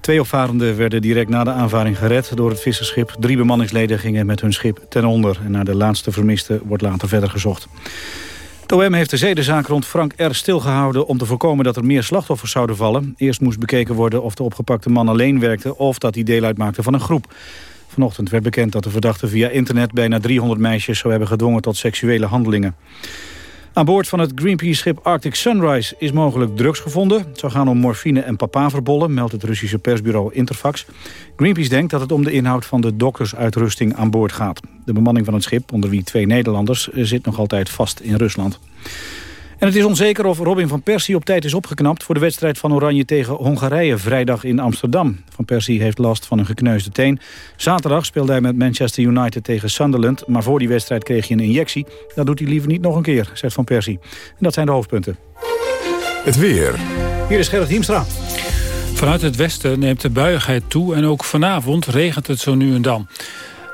S2: Twee opvarenden werden direct na de aanvaring gered door het visserschip. Drie bemanningsleden gingen met hun schip ten onder. En naar de laatste vermiste wordt later verder gezocht. Het heeft de zedenzaak rond Frank R. stilgehouden... om te voorkomen dat er meer slachtoffers zouden vallen. Eerst moest bekeken worden of de opgepakte man alleen werkte... of dat hij deel uitmaakte van een groep. Vanochtend werd bekend dat de verdachte via internet bijna 300 meisjes zou hebben gedwongen tot seksuele handelingen. Aan boord van het Greenpeace-schip Arctic Sunrise is mogelijk drugs gevonden. Het zou gaan om morfine en papaverbollen, meldt het Russische persbureau Interfax. Greenpeace denkt dat het om de inhoud van de doktersuitrusting aan boord gaat. De bemanning van het schip, onder wie twee Nederlanders, zit nog altijd vast in Rusland. En het is onzeker of Robin van Persie op tijd is opgeknapt... voor de wedstrijd van Oranje tegen Hongarije vrijdag in Amsterdam. Van Persie heeft last van een gekneusde teen. Zaterdag speelde hij met Manchester United tegen Sunderland... maar voor die wedstrijd kreeg hij een injectie. Dat doet hij liever niet nog een keer, zegt Van Persie. En dat zijn de hoofdpunten.
S1: Het weer.
S2: Hier is Gerrit Hiemstra.
S22: Vanuit het westen neemt de buiigheid toe en ook vanavond regent het zo nu en dan.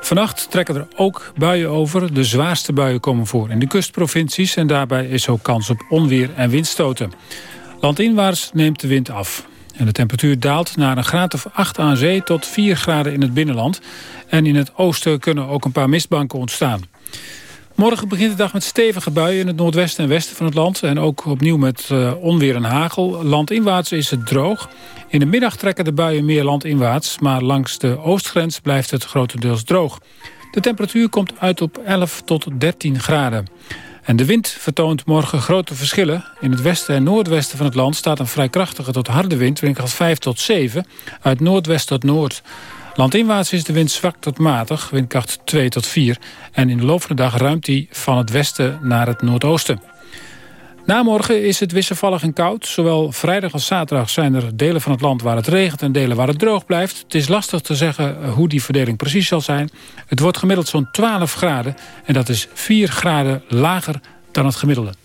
S22: Vannacht trekken er ook buien over. De zwaarste buien komen voor in de kustprovincies... en daarbij is ook kans op onweer en windstoten. Landinwaarts neemt de wind af. En de temperatuur daalt naar een graad of 8 aan zee tot 4 graden in het binnenland. En in het oosten kunnen ook een paar mistbanken ontstaan. Morgen begint de dag met stevige buien in het noordwesten en westen van het land. En ook opnieuw met uh, onweer en hagel. Landinwaarts is het droog. In de middag trekken de buien meer landinwaarts. Maar langs de oostgrens blijft het grotendeels droog. De temperatuur komt uit op 11 tot 13 graden. En de wind vertoont morgen grote verschillen. In het westen en noordwesten van het land staat een vrij krachtige tot harde wind... windkracht 5 tot 7, uit noordwest tot noord. Landinwaarts is de wind zwak tot matig, windkracht 2 tot 4. En in de loop van de dag ruimt hij van het westen naar het noordoosten. Na morgen is het wisselvallig en koud. Zowel vrijdag als zaterdag zijn er delen van het land waar het regent... en delen waar het droog blijft. Het is lastig te zeggen hoe die verdeling precies zal zijn. Het wordt gemiddeld zo'n 12 graden. En dat is 4 graden lager dan het gemiddelde.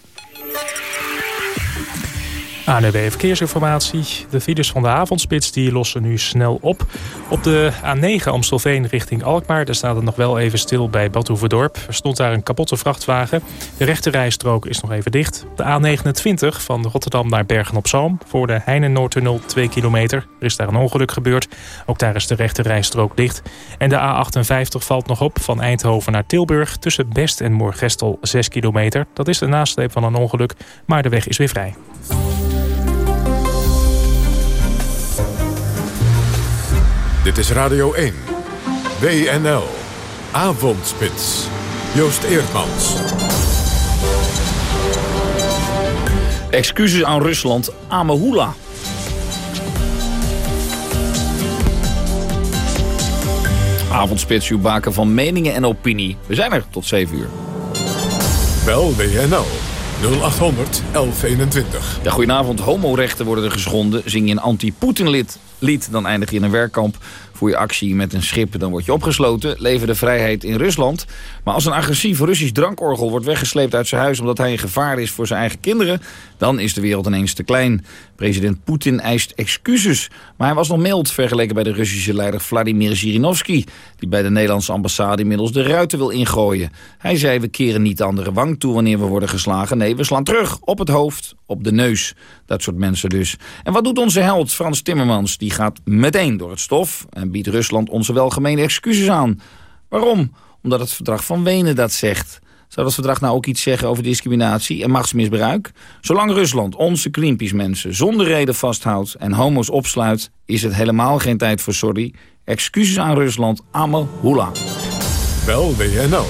S6: ANWB Verkeersinformatie. De files van de avondspits die lossen nu snel op. Op de A9 Amstelveen richting Alkmaar... daar staat het nog wel even stil bij Bad Er stond daar een kapotte vrachtwagen. De rechte rijstrook is nog even dicht. De A29 van Rotterdam naar Bergen-op-Zoom... voor de Heinen-Noordtunnel 2 kilometer. Er is daar een ongeluk gebeurd. Ook daar is de rechte rijstrook dicht. En de A58 valt nog op van Eindhoven naar Tilburg... tussen Best en Moorgestel 6 kilometer. Dat is de nasleep van een ongeluk, maar de weg is weer vrij.
S1: Dit is Radio 1. WNL. Avondspits. Joost Eerdmans.
S21: Excuses aan Rusland. Amahula. Avondspits, uw baken van meningen en opinie. We zijn er tot 7 uur.
S1: Bel WNL 0800 1121.
S21: Ja, goedenavond. Homorechten worden er geschonden. Zing je een anti-Poetin-lied, dan eindig je in een werkkamp. Voer je actie met een schip, dan word je opgesloten. Leven de vrijheid in Rusland. Maar als een agressief Russisch drankorgel wordt weggesleept uit zijn huis... omdat hij een gevaar is voor zijn eigen kinderen... dan is de wereld ineens te klein. President Poetin eist excuses. Maar hij was nog mild vergeleken bij de Russische leider Vladimir Zhirinovsky... die bij de Nederlandse ambassade inmiddels de ruiten wil ingooien. Hij zei, we keren niet de andere wang toe wanneer we worden geslagen. Nee, we slaan terug op het hoofd, op de neus. Dat soort mensen dus. En wat doet onze held Frans Timmermans? Die gaat meteen door het stof en biedt Rusland onze welgemene excuses aan. Waarom? Omdat het verdrag van Wenen dat zegt. Zou dat verdrag nou ook iets zeggen over discriminatie en machtsmisbruik? Zolang Rusland onze Greenpeace-mensen zonder reden vasthoudt en homo's opsluit... is het helemaal geen tijd voor sorry. Excuses aan Rusland, Amme Hula.
S1: Bel WNL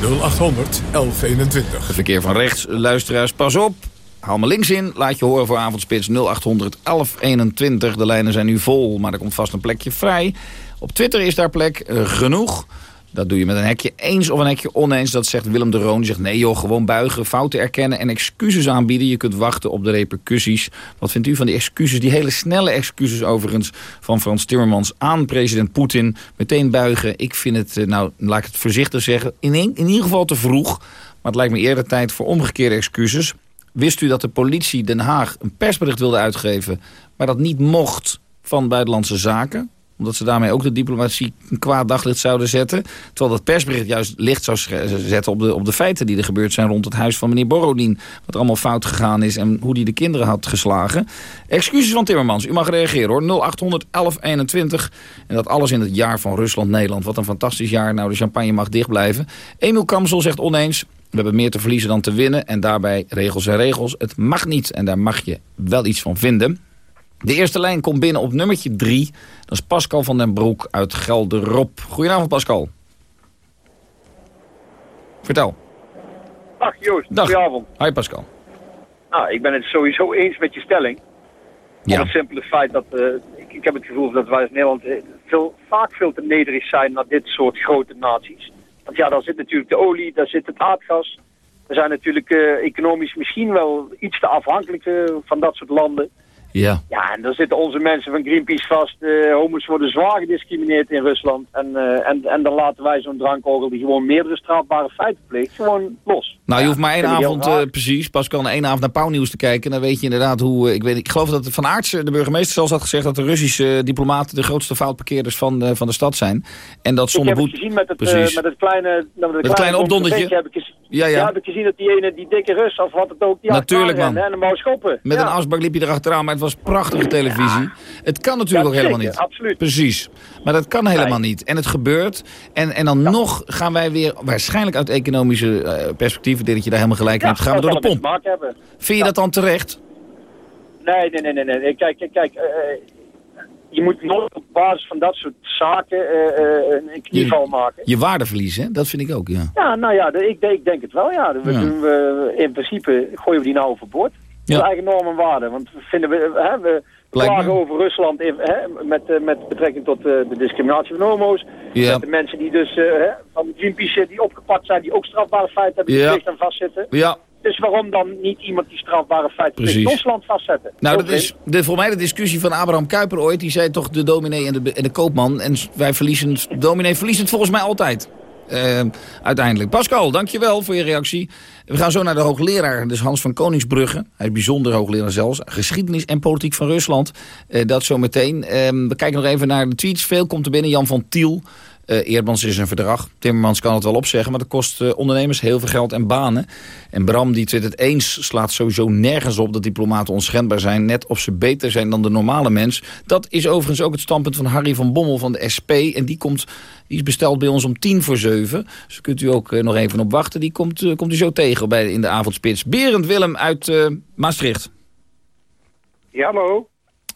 S1: 0800 1121.
S21: Het verkeer van rechts, luisteraars, pas op. Haal me links in, laat je horen voor avondspits 0800 1121. De lijnen zijn nu vol, maar er komt vast een plekje vrij. Op Twitter is daar plek eh, genoeg. Dat doe je met een hekje eens of een hekje oneens. Dat zegt Willem de Roon. Die zegt nee joh, gewoon buigen, fouten erkennen en excuses aanbieden. Je kunt wachten op de repercussies. Wat vindt u van die excuses, die hele snelle excuses overigens... van Frans Timmermans aan president Poetin? Meteen buigen. Ik vind het, eh, nou laat ik het voorzichtig zeggen... in, in ieder geval te vroeg. Maar het lijkt me eerder tijd voor omgekeerde excuses. Wist u dat de politie Den Haag een persbericht wilde uitgeven... maar dat niet mocht van Buitenlandse Zaken? Omdat ze daarmee ook de diplomatie een kwaad daglicht zouden zetten. Terwijl dat persbericht juist licht zou zetten op de, op de feiten die er gebeurd zijn rond het huis van meneer Borodin. Wat allemaal fout gegaan is en hoe die de kinderen had geslagen. Excuses van Timmermans. U mag reageren hoor. 0800 1121. En dat alles in het jaar van Rusland-Nederland. Wat een fantastisch jaar. Nou, de champagne mag dicht blijven. Emil Kamsel zegt oneens. We hebben meer te verliezen dan te winnen. En daarbij regels en regels. Het mag niet. En daar mag je wel iets van vinden. De eerste lijn komt binnen op nummertje 3. Dat is Pascal van den Broek uit Gelderop. Goedenavond Pascal. Vertel.
S23: Dag Joost,
S21: Dag.
S23: goedenavond.
S21: Hi Pascal.
S23: Nou, ik ben het sowieso eens met je stelling.
S21: Ja.
S23: Om het simpele feit dat, eh, ik, ik heb het gevoel dat wij als Nederland eh, veel, vaak veel te nederig zijn naar dit soort grote naties. Want ja, daar zit natuurlijk de olie, daar zit het aardgas. We zijn natuurlijk eh, economisch misschien wel iets te afhankelijk van dat soort landen.
S21: Ja.
S23: Ja, en daar zitten onze mensen van Greenpeace vast. Eh, homo's worden zwaar gediscrimineerd in Rusland. En, eh, en, en dan laten wij zo'n drankorgel die gewoon meerdere strafbare feiten pleegt, gewoon los.
S21: Nou, je hoeft maar één avond, eh, precies, Pascal, naar één avond naar Pauwnieuws te kijken. En dan weet je inderdaad hoe, ik, weet, ik geloof dat Van Aartsen, de burgemeester zelfs had gezegd... dat de Russische diplomaten de grootste foutparkeerders van, de- van de stad zijn. En dat zonder
S23: heb het
S21: boet...
S23: gezien met het,
S21: Precies.
S23: met het kleine, met het
S21: kleine
S23: kleine
S21: opdondertje.
S23: Heb ik
S21: Ja, ja.
S23: heb ik gezien dat die ene, die dikke Rus, of wat het ook, die
S21: Natuurlijk, man.
S23: En hem schoppen.
S21: Met
S23: Ja.
S21: een asbak liep je erachteraan, maar het was prachtige televisie. Het kan natuurlijk
S23: Ja,
S21: ook helemaal niet.
S23: absoluut.
S21: Precies. Maar dat kan helemaal niet. En het gebeurt. En, en dan nog gaan wij weer, waarschijnlijk uit economische eh, perspectieven... ik denk dat je daar helemaal gelijk in
S23: Ja,
S21: hebt, gaan we door de pomp. Vind je dat dan terecht?
S23: Nee, nee, nee, nee. nee. Kijk, kijk, kijk. eh, je moet nooit op basis van dat soort zaken eh, eh, een knieval maken.
S21: Je waarde verliezen, hè? dat vind ik ook, ja.
S23: Ja, nou ja, ik, denk- ik denk het wel, ja. We
S21: Ja.
S23: doen, we, in principe gooien we die nou overboord.
S21: Ja.
S23: Eigen normen en waarden. Want we vinden we, hè, we klagen over Rusland in, hè, met, eh, met betrekking tot de discriminatie van homo's.
S21: Ja.
S23: Met de mensen die dus eh, hè, van Greenpeace die opgepakt zijn, die ook strafbare feiten hebben
S21: Ja.
S23: en vastzitten.
S21: Ja.
S23: Dus waarom dan niet iemand die strafbare feiten in ons land vastzetten?
S21: Nou, dat is de, voor mij de discussie van Abraham Kuyper ooit. Die zei toch de dominee en de, en de koopman. En wij verliezen, de dominee verliest het volgens mij altijd. Eh, uiteindelijk. Pascal, dankjewel voor je reactie. We gaan zo naar de hoogleraar, dus Hans van Koningsbrugge. Hij is bijzonder hoogleraar zelfs. Geschiedenis en politiek van Rusland. Eh, dat zo meteen. Ehm, we kijken nog even naar de tweets. Veel komt er binnen. Jan van Tiel. Eerdmans is een verdrag. Timmermans kan het wel opzeggen, maar dat kost eh, ondernemers heel veel geld en banen. En Bram die twittert eens slaat sowieso nergens op dat diplomaten onschendbaar zijn. Net of ze beter zijn dan de normale mens. Dat is overigens ook het standpunt van Harry van Bommel van de SP. En die, komt, die is besteld bij ons om tien voor zeven. Dus kunt u ook eh, nog even op wachten. Die komt, komt u zo tegen bij, in de avondspits. Berend Willem uit Maastricht.
S24: Ja, hallo.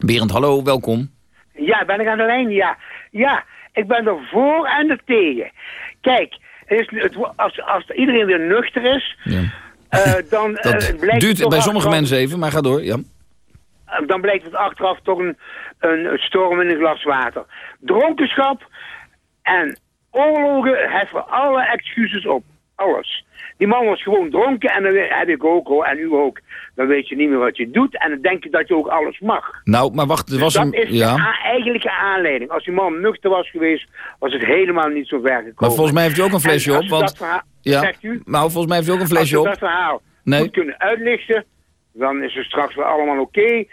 S21: Berend, hallo, welkom.
S24: Ja, ben ik aan de lijn? Ja. Ja, ik ben er voor en er tegen. Kijk, het is, het, als, als iedereen weer nuchter is, eh, (laughs) dan eh,
S21: Dat
S24: blijkt
S21: duurt
S24: het
S21: bij sommige mensen even, maar ga door. Ja.
S24: eh, dan blijkt het achteraf toch een, een storm in een glas water. Dronkenschap en oorlogen heffen alle excuses op. Alles. Die man was gewoon dronken en dan heb ik ook hoor, en u ook. Dan weet je niet meer wat je doet en dan denk je dat je ook alles mag.
S21: Nou, maar wacht, er was
S24: dat
S21: een...
S24: is de
S21: Ja.
S24: eigenlijke aanleiding. Als die man nuchter was geweest, was het helemaal niet zo ver gekomen.
S21: Maar volgens mij heeft u ook een flesje op, want...
S24: verhaal-
S21: Ja,
S24: Zegt u?
S21: nou, volgens mij heeft u ook een flesje op.
S24: dat verhaal
S21: Nee.
S24: goed kunnen uitlichten, dan is het straks wel allemaal oké.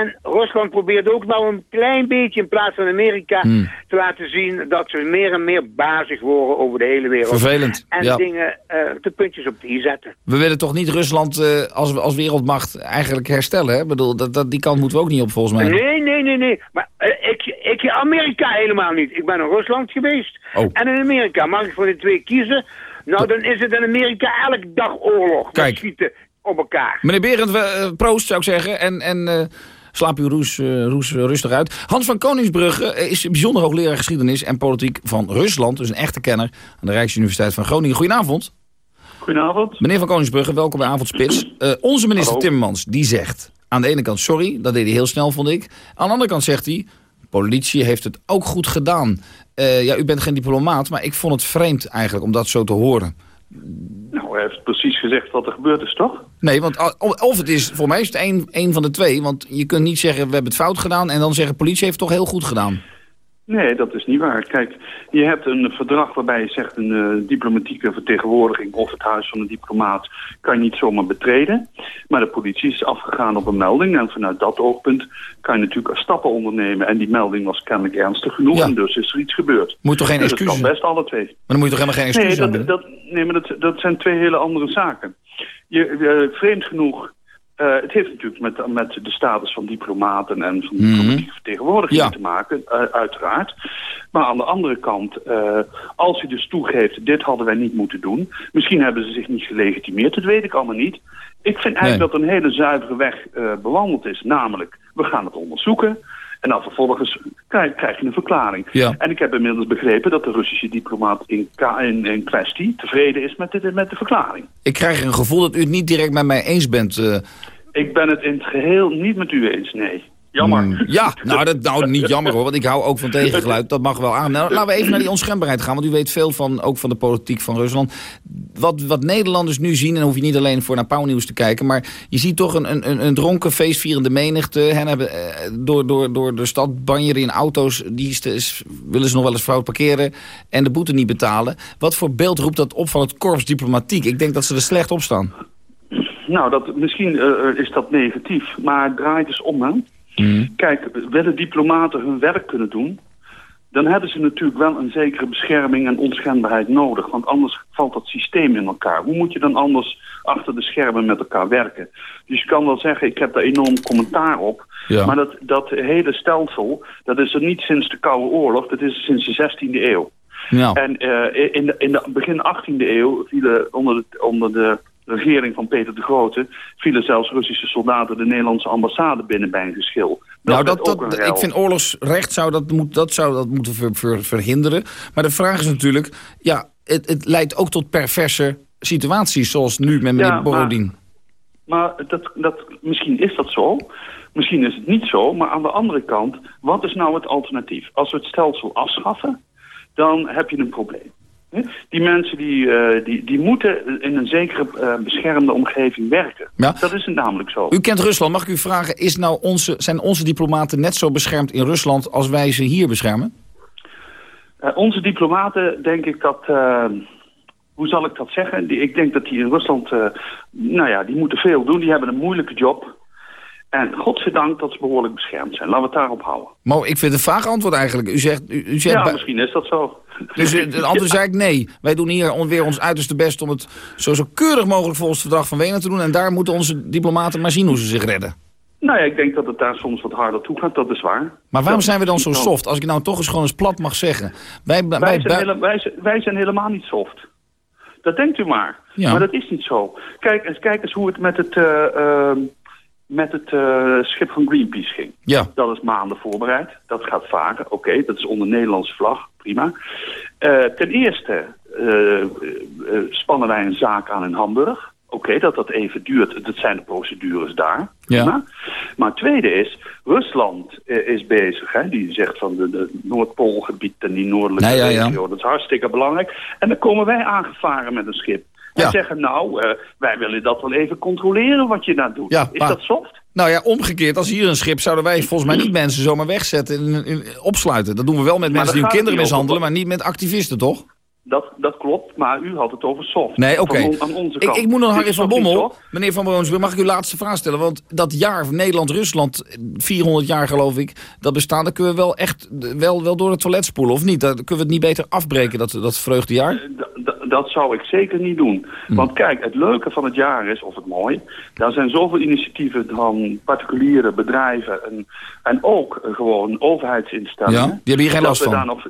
S24: En Rusland probeert ook wel een klein beetje in plaats van Amerika
S21: Hmm.
S24: te laten zien dat ze meer en meer bazig worden over de hele wereld.
S21: Vervelend,
S24: En
S21: ja.
S24: dingen eh, de puntjes op de i zetten.
S21: We willen toch niet Rusland eh, als, als wereldmacht eigenlijk herstellen, hè? Ik bedoel, dat, dat, die kant moeten we ook niet op, volgens mij.
S24: Nee, nee, nee, nee. Maar eh, ik, ik, Amerika helemaal niet. Ik ben in Rusland geweest.
S21: Oh.
S24: En in Amerika. Mag ik voor de twee kiezen? Nou, dan is het in Amerika elke dag oorlog.
S21: Kijk.
S24: Met schieten op elkaar.
S21: Meneer Berend, we, proost zou ik zeggen. En, en slaap uw roes, eh, roes eh, rustig uit. Hans van Koningsbrugge eh, is bijzonder hoogleraar geschiedenis en politiek van Rusland. Dus een echte kenner aan de Rijksuniversiteit van Groningen. Goedenavond.
S25: Goedenavond.
S21: Meneer Van Koningsbrugge, welkom bij Avondspits. Uh, onze minister
S25: Hallo.
S21: Timmermans, die zegt... aan de ene kant sorry, dat deed hij heel snel, vond ik. Aan de andere kant zegt hij... politie heeft het ook goed gedaan. Uh, ja, u bent geen diplomaat, maar ik vond het vreemd eigenlijk om dat zo te horen.
S25: Nou, hij heeft precies gezegd wat er gebeurd is, toch?
S21: Nee, want of het is, voor mij is het één, één van de twee. Want je kunt niet zeggen, we hebben het fout gedaan... en dan zeggen, politie heeft het toch heel goed gedaan.
S25: Nee, dat is niet waar. Kijk, je hebt een verdrag waarbij je zegt een uh, diplomatieke vertegenwoordiging of het huis van een diplomaat kan je niet zomaar betreden. Maar de politie is afgegaan op een melding en vanuit dat oogpunt kan je natuurlijk stappen ondernemen. En die melding was kennelijk ernstig genoeg
S21: Ja.
S25: en dus is er iets gebeurd.
S21: Moet toch geen
S25: dus
S21: excuses?
S25: Dat kan best alle twee.
S21: Maar dan moet je toch helemaal geen excuses
S25: nee, dat, nee, maar dat, dat zijn twee hele andere zaken. Je, eh, vreemd genoeg, eh, het heeft natuurlijk met, met de status van diplomaten en van
S21: Mhm.
S25: diplomatieke vertegenwoordigingen
S21: Ja.
S25: te maken, eh, uiteraard. Maar aan de andere kant, eh, als je dus toegeeft, dit hadden wij niet moeten doen. Misschien hebben ze zich niet gelegitimeerd, dat weet ik allemaal niet. Ik vind eigenlijk dat een hele zuivere weg bewandeld is. Namelijk, we gaan het onderzoeken. En dan vervolgens krijg, krijg je een verklaring.
S21: Ja.
S25: En ik heb inmiddels begrepen dat de Russische diplomaat in, in, in kwestie tevreden is met de, met de verklaring.
S21: Ik krijg een gevoel dat u het niet direct met mij eens bent. eh.
S25: Ik ben het in het geheel niet met u eens, nee. Jammer.
S21: Hmm, ja, nou, dat, nou niet jammer hoor, want ik hou ook van tegengeluid. Dat mag wel aan. Nou, laten we even naar die onschendbaarheid gaan, want u weet veel van, ook van de politiek van Rusland. Wat, wat Nederlanders nu zien, en dan hoef je niet alleen voor naar Pauwnieuws te kijken... maar je ziet toch een, een, een- dronken, feestvierende menigte. Hen hebben, eh, door, door, door de stad banjeren in auto's, die is- is- willen ze nog wel eens fout parkeren... en de boete niet betalen. Wat voor beeld roept dat op van het korps diplomatiek? Ik denk dat ze er slecht op staan.
S25: Nou, dat, misschien eh, is dat negatief, maar draai het eens om, hè. Kijk, willen diplomaten hun werk kunnen doen... dan hebben ze natuurlijk wel een zekere bescherming en onschendbaarheid nodig. Want anders valt dat systeem in elkaar. Hoe moet je dan anders achter de schermen met elkaar werken? Dus je kan wel zeggen, ik heb daar enorm commentaar op...
S21: Ja.
S25: maar dat, dat hele stelsel, dat is er niet sinds de Koude Oorlog... dat is er sinds de 16e eeuw.
S21: Ja.
S25: En eh, in, de, in de begin 18e eeuw vielen onder de, onder de regering van Peter de Grote... vielen zelfs Russische soldaten de Nederlandse ambassade binnen bij een geschil.
S21: nou, dat, dat, ik vind oorlogsrecht zou dat, moet, dat zou dat moeten ver- ver- verhinderen. Maar de vraag is natuurlijk, ja, het, het leidt ook tot perverse situaties... zoals nu met meneer
S25: Ja, maar-
S21: Borodin.
S25: Maar dat, dat, misschien is dat zo, misschien is het niet zo... maar aan de andere kant, wat is nou het alternatief? Als we het stelsel afschaffen, dan heb je een probleem. Die mensen die, eh, die, die moeten in een zekere eh, beschermde omgeving werken.
S21: Ja.
S25: Dat is het namelijk zo.
S21: U kent Rusland, mag ik u vragen, is nou onze, zijn onze diplomaten net zo beschermd in Rusland... als wij ze hier beschermen?
S25: Eh, onze diplomaten, denk ik dat... hoe zal ik dat zeggen? Die, ik denk dat die in Rusland... nou ja, die moeten veel doen. Die hebben een moeilijke job. En godzijdank dat ze behoorlijk beschermd zijn. Laten we het daarop houden.
S21: Maar ik vind het een vaag antwoord eigenlijk. U zegt, u, u zegt
S25: ja, misschien is dat zo.
S21: Dus het (laughs) antwoord zei ik nee. Wij doen hier weer ons uiterste best om het zo, zo keurig mogelijk volgens het verdrag van Wenen te doen. En daar moeten onze diplomaten maar zien hoe ze zich redden.
S25: Nou ja, ik denk dat het daar soms wat harder toe gaat, dat is waar.
S21: Maar waarom zijn we dan
S25: is
S21: zo soft? Als ik nou toch eens gewoon eens plat mag zeggen. Wij, wij,
S25: Wij zijn,
S21: bui-
S25: hele- wij, zijn, wij zijn helemaal niet soft. Dat denkt u maar.
S21: Ja.
S25: Maar dat is niet zo. Kijk eens, kijk eens hoe het met het, eh, ehm, met het eh, schip van Greenpeace ging.
S21: Ja.
S25: Dat is maanden voorbereid. Dat gaat varen. Oké, dat is onder Nederlandse vlag. Prima. Eh, ten eerste eh, spannen wij een zaak aan in Hamburg. Oké, dat dat even duurt. Dat zijn de procedures daar.
S21: Ja.
S25: Maar het tweede is, Rusland eh, is bezig. Hè? Die zegt van de, de Noordpoolgebied en die noordelijke
S21: Ja, ja, ja.
S25: regio. Dat is hartstikke belangrijk. En dan komen wij aangevaren met een schip. En
S21: Ja.
S25: zeggen, nou, eh, wij willen dat wel even controleren wat je daar doet.
S21: Ja,
S25: is
S21: maar-
S25: dat soft?
S21: Nou ja, omgekeerd, als hier een schip zouden wij volgens mij niet mensen zomaar wegzetten en in- opsluiten. Dat doen we wel met
S25: Maar
S21: mensen die hun kinderen mishandelen, maar niet met activisten, toch?
S25: Dat, dat klopt, maar u had het over soft.
S21: Nee, oké. Ik, ik moet nog Harry van Bommel. Meneer Van Boonsburg, mag ik uw laatste vraag stellen? Want dat jaar Nederland-Rusland, 400 jaar geloof ik, dat bestaan, dat kunnen we wel echt wel, wel door het toilet spoelen, of niet? Dat kunnen we het niet beter afbreken, dat, dat vreugdejaar?
S25: Dat zou ik zeker niet doen.
S21: Hm.
S25: Want kijk, het leuke van het jaar is, of het mooi... daar zijn zoveel initiatieven van particuliere bedrijven... en, en ook gewoon overheidsinstellingen.
S21: Ja, die hebben hier geen last van.
S25: nog-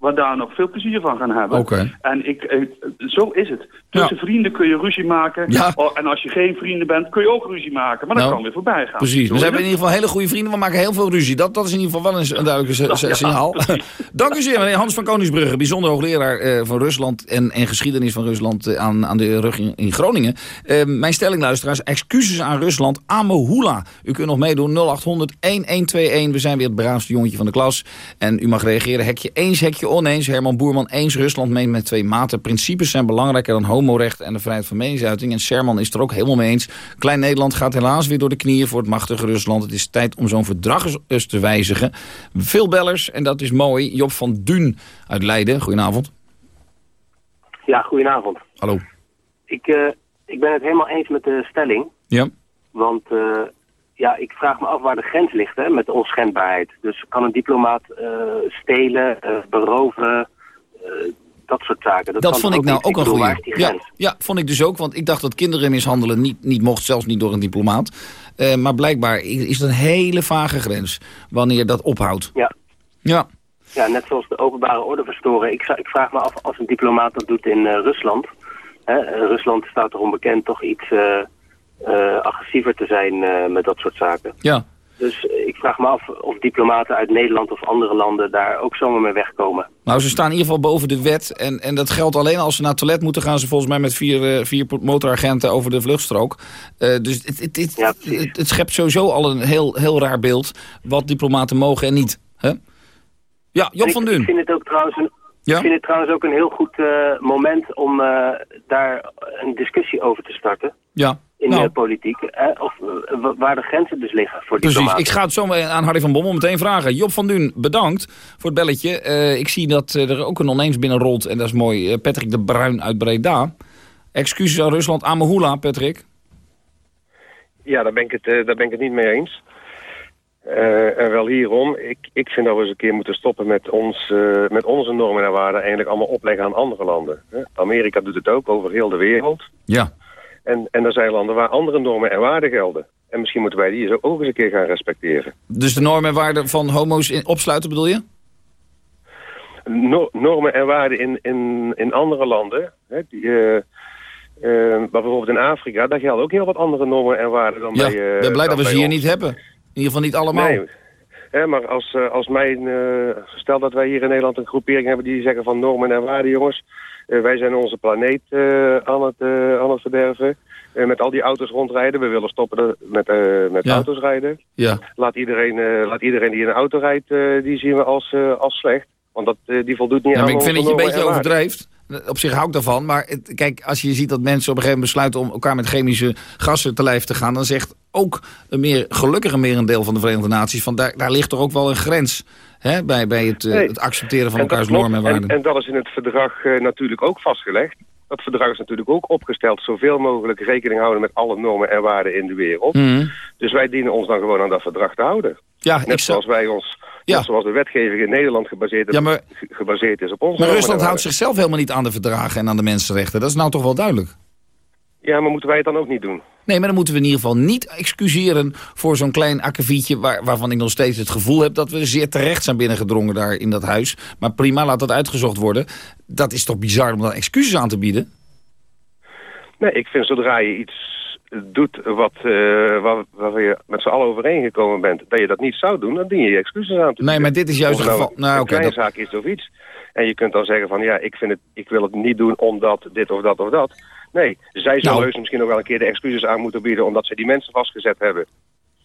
S25: wat daar nog veel plezier van gaan hebben. En ik, eh, zo is het. Tussen vrienden kun je ruzie maken.
S21: Ja.
S25: Oh, en als je geen vrienden bent, kun je ook ruzie maken. Maar dat
S21: Nou,
S25: kan weer voorbij gaan.
S21: Precies. We hebben in ieder geval hele goede vrienden. We maken heel veel ruzie. Dat, dat is in ieder geval wel een, een duidelijk
S25: Ja,
S21: signaal. (laughs) Dank u zeer, meneer Hans van Koningsbrugge. Bijzonder hoogleraar eh, van Rusland en, en geschiedenis van Rusland eh, aan, aan de rug in, in Groningen. Mijn stelling, luisteraars. Excuses aan Rusland. Amohula. U kunt nog meedoen. 0800 1121. We zijn weer het braafste jongetje van de klas. En u mag reageren. Hekje eens, hekje oneens. Herman Boerman eens. Rusland meent met twee maten. Principes zijn belangrijker dan homorecht en de vrijheid van meningsuiting. En Sherman is er ook helemaal mee eens. Klein Nederland gaat helaas weer door de knieën voor het machtige Rusland. Het is tijd om zo'n verdrag eens te wijzigen. Veel bellers en dat is mooi. Job van Duun uit Leiden. Goedenavond.
S26: Ja, goedenavond.
S21: Hallo.
S26: Ik, eh, ik ben het helemaal eens met de stelling.
S21: Ja.
S26: Want eh, ja, ik vraag me af waar de grens ligt hè, met de onschendbaarheid. Dus kan een diplomaat eh, stelen, eh, beroven, eh, dat soort zaken.
S21: Dat,
S26: kan
S21: vond ik nou
S26: niet?
S21: ook een goede. Ja,
S26: grens?
S21: ja, vond ik dus ook. Want ik dacht dat kinderen mishandelen niet, niet mocht, zelfs niet door een diplomaat. Maar blijkbaar is het een hele vage grens wanneer dat ophoudt.
S26: Ja.
S21: Ja.
S26: Ja, net zoals de openbare orde verstoren. Ik, ik vraag me af als een diplomaat dat doet in Rusland. Hè, Rusland staat erom bekend toch iets agressiever te zijn eh, met dat soort zaken.
S21: Ja.
S26: Dus eh, ik vraag me af of diplomaten uit Nederland of andere landen daar ook zomaar mee wegkomen.
S21: Nou, ze staan in ieder geval boven de wet. En, en dat geldt alleen als ze naar het toilet moeten gaan. Ze volgens mij met vier, eh, vier motoragenten over de vluchtstrook. Eh, dus het, het, het, schept sowieso al een heel, heel raar beeld. Wat diplomaten mogen en niet. Hè? Ja, Job
S26: En
S21: van
S26: ik,
S21: Dun.
S26: Ik vind het ook trouwens een,
S21: Ja?
S26: ik vind het trouwens ook een heel goed eh, moment om eh, daar een discussie over te starten.
S21: Ja.
S26: In
S21: Nou.
S26: de politiek. eh, of eh, wa- waar de grenzen dus liggen voor
S21: Precies,
S26: diplomaten.
S21: ik ga het zo maar aan Harry van Bommel meteen vragen. Job van Dun, bedankt voor het belletje. Eh, ik zie dat eh, er ook een oneens binnenrolt en dat is mooi. Patrick de Bruin uit Breda. Excuses aan Rusland. Amohula, Patrick.
S27: Ja, daar ben ik het, daar ben ik het niet mee eens. Eh, en wel hierom. Ik, ik vind dat we eens een keer moeten stoppen met, ons, met onze normen en waarden eigenlijk allemaal opleggen aan andere landen. hè. Amerika doet het ook over heel de wereld.
S21: Ja.
S27: En, en er zijn landen waar andere normen en waarden gelden. En misschien moeten wij die zo ook eens een keer gaan respecteren.
S21: Dus de normen en waarden van homo's in, opsluiten bedoel je?
S27: No- normen en waarden in, in, in andere landen. Hè, die, eh, eh, maar bijvoorbeeld in Afrika, daar gelden ook heel wat andere normen en waarden dan
S21: Ja,
S27: bij eh,
S21: ik ben blij dat we ze hier
S27: ons.
S21: niet hebben. In ieder geval niet allemaal.
S27: Nee, hè, maar als, als mijn, eh, stel dat wij hier in Nederland een groepering hebben die zeggen van normen en waarden, jongens. Eh, wij zijn onze planeet eh, aan, het, eh, aan het verderven. Met al die auto's rondrijden. We willen stoppen met, met
S21: Ja.
S27: auto's rijden.
S21: Ja.
S27: Laat iedereen, laat iedereen die in een auto rijdt, die zien we als, als slecht. Want dat, die voldoet niet
S21: Ja,
S27: aan
S21: maar ik vind dat je een beetje overdrijft. Op zich hou ik daarvan. Maar het- kijk, als je ziet dat mensen op een gegeven moment besluiten... om elkaar met chemische gassen te lijf te gaan... dan zegt ook een meer, gelukkig een merendeel van de Verenigde Naties... van daar, daar ligt toch ook wel een grens hè, bij, bij het, eh,
S27: Nee.
S21: het accepteren van elkaars normen en waarden.
S27: En, en dat is in het verdrag eh, natuurlijk ook vastgelegd. Dat verdrag is natuurlijk ook opgesteld zoveel mogelijk rekening houden met alle normen en waarden in de wereld.
S21: Mhm.
S27: Dus wij dienen ons dan gewoon aan dat verdrag te houden.
S21: Ja,
S27: net
S21: ik
S27: zoals wij ons, net zoals de wetgeving in Nederland gebaseerd,
S21: Ja, maar-
S27: gebaseerd is op ons.
S21: Maar Rusland houdt zichzelf helemaal niet aan de verdragen en aan de mensenrechten. Dat is nou toch wel duidelijk.
S27: Ja, maar moeten wij het dan ook niet doen?
S21: Nee, maar dan moeten we in ieder geval niet excuseren voor zo'n klein akkefietje... Waar, waarvan ik nog steeds het gevoel heb dat we zeer terecht zijn binnengedrongen daar in dat huis. Maar prima, laat dat uitgezocht worden. Dat is toch bizar om dan excuses aan te bieden?
S27: Nee, ik vind zodra je iets doet wat, eh waar, waar je met z'n allen overeengekomen bent, dat je dat niet zou doen, dan dien je je excuses aan te
S21: Nee, maar dit is juist het
S27: nou
S21: geval. Nou,
S27: een
S21: oké,
S27: kleine
S21: dat-
S27: zaak is of iets. En je kunt dan zeggen van ja, ik, vind het, ik wil het niet doen omdat dit of dat of dat. Nee, zij zullen
S21: Nou.
S27: heus misschien nog wel een keer de excuses aan moeten bieden omdat ze die mensen vastgezet hebben.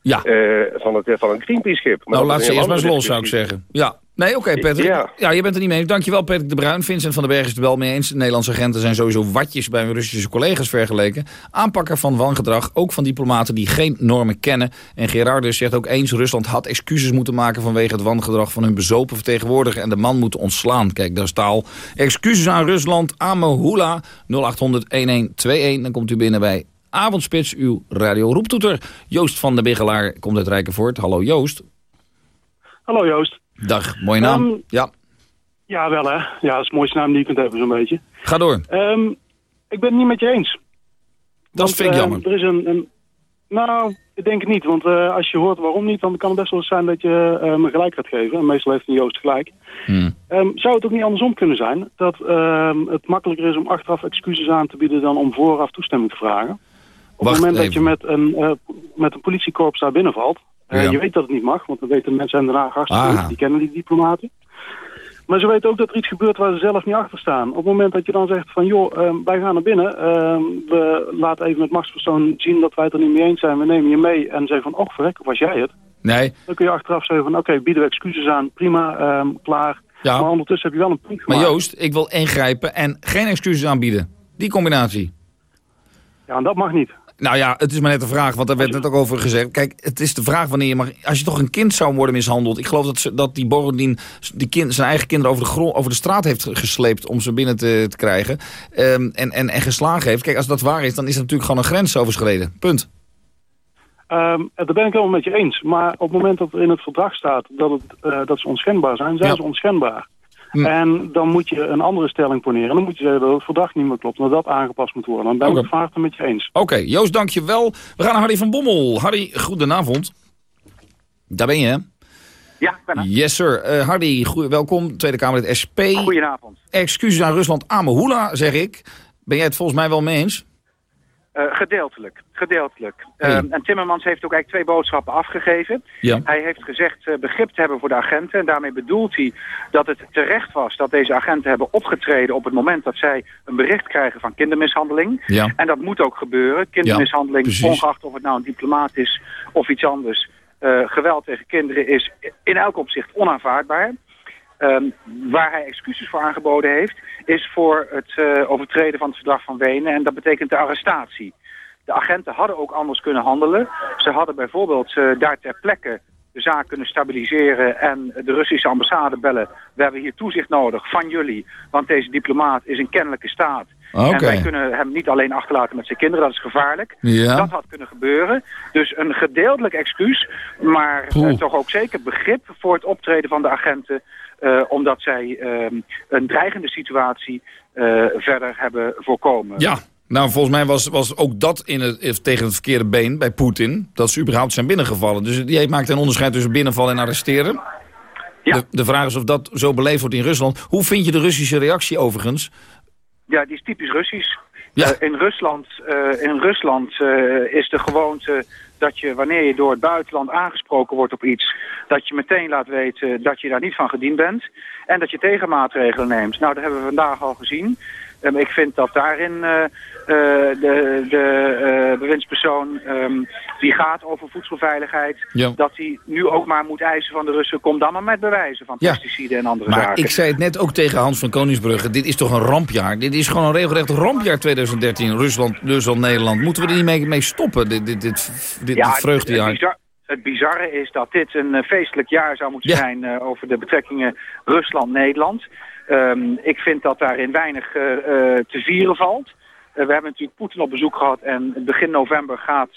S21: Ja.
S27: Eh, van, het, van een Greenpeace-schip.
S21: Nou, laat ze eerst maar eens los, zou ik zeggen. Ja. Nee, oké, Patrick. Ja.
S27: Ja.
S21: je bent er niet mee eens. Dankjewel, Patrick de Bruin. Vincent van den Berg is het er wel mee eens. De Nederlandse agenten zijn sowieso watjes bij hun Russische collega's vergeleken. Aanpakker van wangedrag, ook van diplomaten die geen normen kennen. En Gerardus zegt ook eens... Rusland had excuses moeten maken vanwege het wangedrag van hun bezopen vertegenwoordiger... en de man moeten ontslaan. Kijk, daar is taal. Excuses aan Rusland, Amohula, 0800-1121. Dan komt u binnen bij Avondspits, uw radio roeptoeter. Joost van der Bigelaar komt uit Rijkenvoort. Hallo Joost.
S28: Hallo Joost.
S21: Dag, mooie naam.
S28: Ehm,
S21: ja,
S28: Ja, wel hè. Ja, dat is de mooiste naam die je kunt hebben zo'n beetje.
S21: ga door.
S28: Ehm, ik ben het niet met je eens.
S21: Dat
S28: Want,
S21: vind ik
S28: eh,
S21: jammer.
S28: Er is een, een, Nou, ik denk het niet. Want eh, als je hoort waarom niet, dan kan het best wel zijn dat je uh, me gelijk gaat geven. En meestal heeft een Joost gelijk.
S21: Hmm.
S28: Ehm, zou het ook niet andersom kunnen zijn? Dat het makkelijker is om achteraf excuses aan te bieden dan om vooraf toestemming te vragen? Op het moment dat je met een, met een politiekorps daar binnenvalt... Ja. Je weet dat het niet mag, want dan weten mensen in Den Haag hartstikke goed. Die kennen die diplomaten. Maar ze weten ook dat er iets gebeurt waar ze zelf niet achter staan. Op het moment dat je dan zegt van joh, uh, wij gaan naar binnen. Uh, we laten even met machtspersoon zien dat wij het er niet mee eens zijn. We nemen je mee en zeggen van, oh verrek, was jij het?
S21: Nee.
S28: Dan kun je achteraf zeggen van, oké, bieden we excuses aan. Prima, um, klaar.
S21: Ja.
S28: Maar ondertussen heb je wel een punt gemaakt.
S21: Maar Joost, ik wil ingrijpen en geen excuses aanbieden. Die combinatie.
S28: Ja, en dat mag niet.
S21: Nou ja, het is maar net de vraag, want daar werd net ook over gezegd. Kijk, het is de vraag wanneer je mag... Als je toch een kind zou worden mishandeld... Ik geloof dat, ze, dat die Borodin die kind, zijn eigen kinderen over de, grond, over de straat heeft gesleept... om ze binnen te, te krijgen. Um, en, en, en geslagen heeft. Kijk, als dat waar is, dan is het natuurlijk gewoon een grens overschreden. Punt.
S28: Um, daar ben ik helemaal met je eens. Maar op het moment dat er in het verdrag staat dat, het, uh, dat ze onschendbaar zijn... zijn ja. ze onschendbaar. Hm. En dan moet je een andere stelling poneren. En dan moet je zeggen dat het verdrag niet meer klopt. Dat dat aangepast moet worden. Dan ben ik het vaart met je eens.
S21: Oké, okay, Joost, dank je wel. We gaan naar Harry van Bommel. Harry, goedenavond. Daar ben je, hè?
S29: Ja, ben er.
S21: Yes, sir. Uh, Hardy, goeie, welkom. Tweede Kamerlid SP.
S29: Goedenavond.
S21: Excuses aan Rusland. Amahula, zeg ik. Ben jij het volgens mij wel mee eens?
S29: Uh, gedeeltelijk, gedeeltelijk. Hey. Uh, en Timmermans heeft ook eigenlijk twee boodschappen afgegeven.
S21: Ja.
S29: Hij heeft gezegd uh, begrip te hebben voor de agenten. En daarmee bedoelt hij dat het terecht was dat deze agenten hebben opgetreden... op het moment dat zij een bericht krijgen van kindermishandeling.
S21: Ja.
S29: En dat moet ook gebeuren. Kindermishandeling,
S21: ja,
S29: ongeacht of het nou een diplomaat is of iets anders... Uh, geweld tegen kinderen is in elk opzicht onaanvaardbaar. Um, waar hij excuses voor aangeboden heeft, is voor het uh, overtreden van het verdrag van Wenen. En dat betekent de arrestatie. De agenten hadden ook anders kunnen handelen. Ze hadden bijvoorbeeld uh, daar ter plekke de zaak kunnen stabiliseren en de Russische ambassade bellen. We hebben hier toezicht nodig van jullie, want deze diplomaat is in kennelijke staat.
S21: Okay.
S29: En wij kunnen hem niet alleen achterlaten met zijn kinderen, dat is gevaarlijk.
S21: Ja.
S29: Dat had kunnen gebeuren. Dus een gedeeltelijk excuus, maar uh, toch ook zeker begrip voor het optreden van de agenten. Uh, omdat zij uh, een dreigende situatie uh, verder hebben voorkomen.
S21: Ja, nou volgens mij was, was ook dat in het, tegen het verkeerde been bij Poetin. Dat ze überhaupt zijn binnengevallen. Dus die maakt een onderscheid tussen binnenvallen en arresteren.
S29: Ja.
S21: De, de vraag is of dat zo beleefd wordt in Rusland. Hoe vind je de Russische reactie overigens?
S29: Ja, die is typisch Russisch.
S21: Ja.
S29: Uh, in Rusland, uh, in Rusland uh, is de gewoonte dat je wanneer je door het buitenland aangesproken wordt op iets... dat je meteen laat weten dat je daar niet van gediend bent... en dat je tegenmaatregelen neemt. Nou, dat hebben we vandaag al gezien. Um, ik vind dat daarin uh, uh, de, de uh, bewindspersoon um, die gaat over voedselveiligheid...
S21: Ja.
S29: dat hij nu ook maar moet eisen van de Russen... kom dan maar met bewijzen van
S21: Ja.
S29: pesticiden en andere
S21: Maar
S29: zaken.
S21: ik zei het net ook tegen Hans van Koningsbrugge. Dit is toch een rampjaar? Dit is gewoon een regelrecht rampjaar 2013. Rusland, Rusland, Nederland. Moeten we er niet mee, mee stoppen? Dit, dit, dit, dit,
S29: Ja,
S21: dit vreugdejaar.
S29: Het, het bizarre is dat dit een uh, feestelijk jaar zou moeten
S21: Ja.
S29: zijn uh, over de betrekkingen Rusland-Nederland. Um, ik vind dat daarin weinig uh, te vieren valt. We hebben natuurlijk Poetin op bezoek gehad en begin november gaat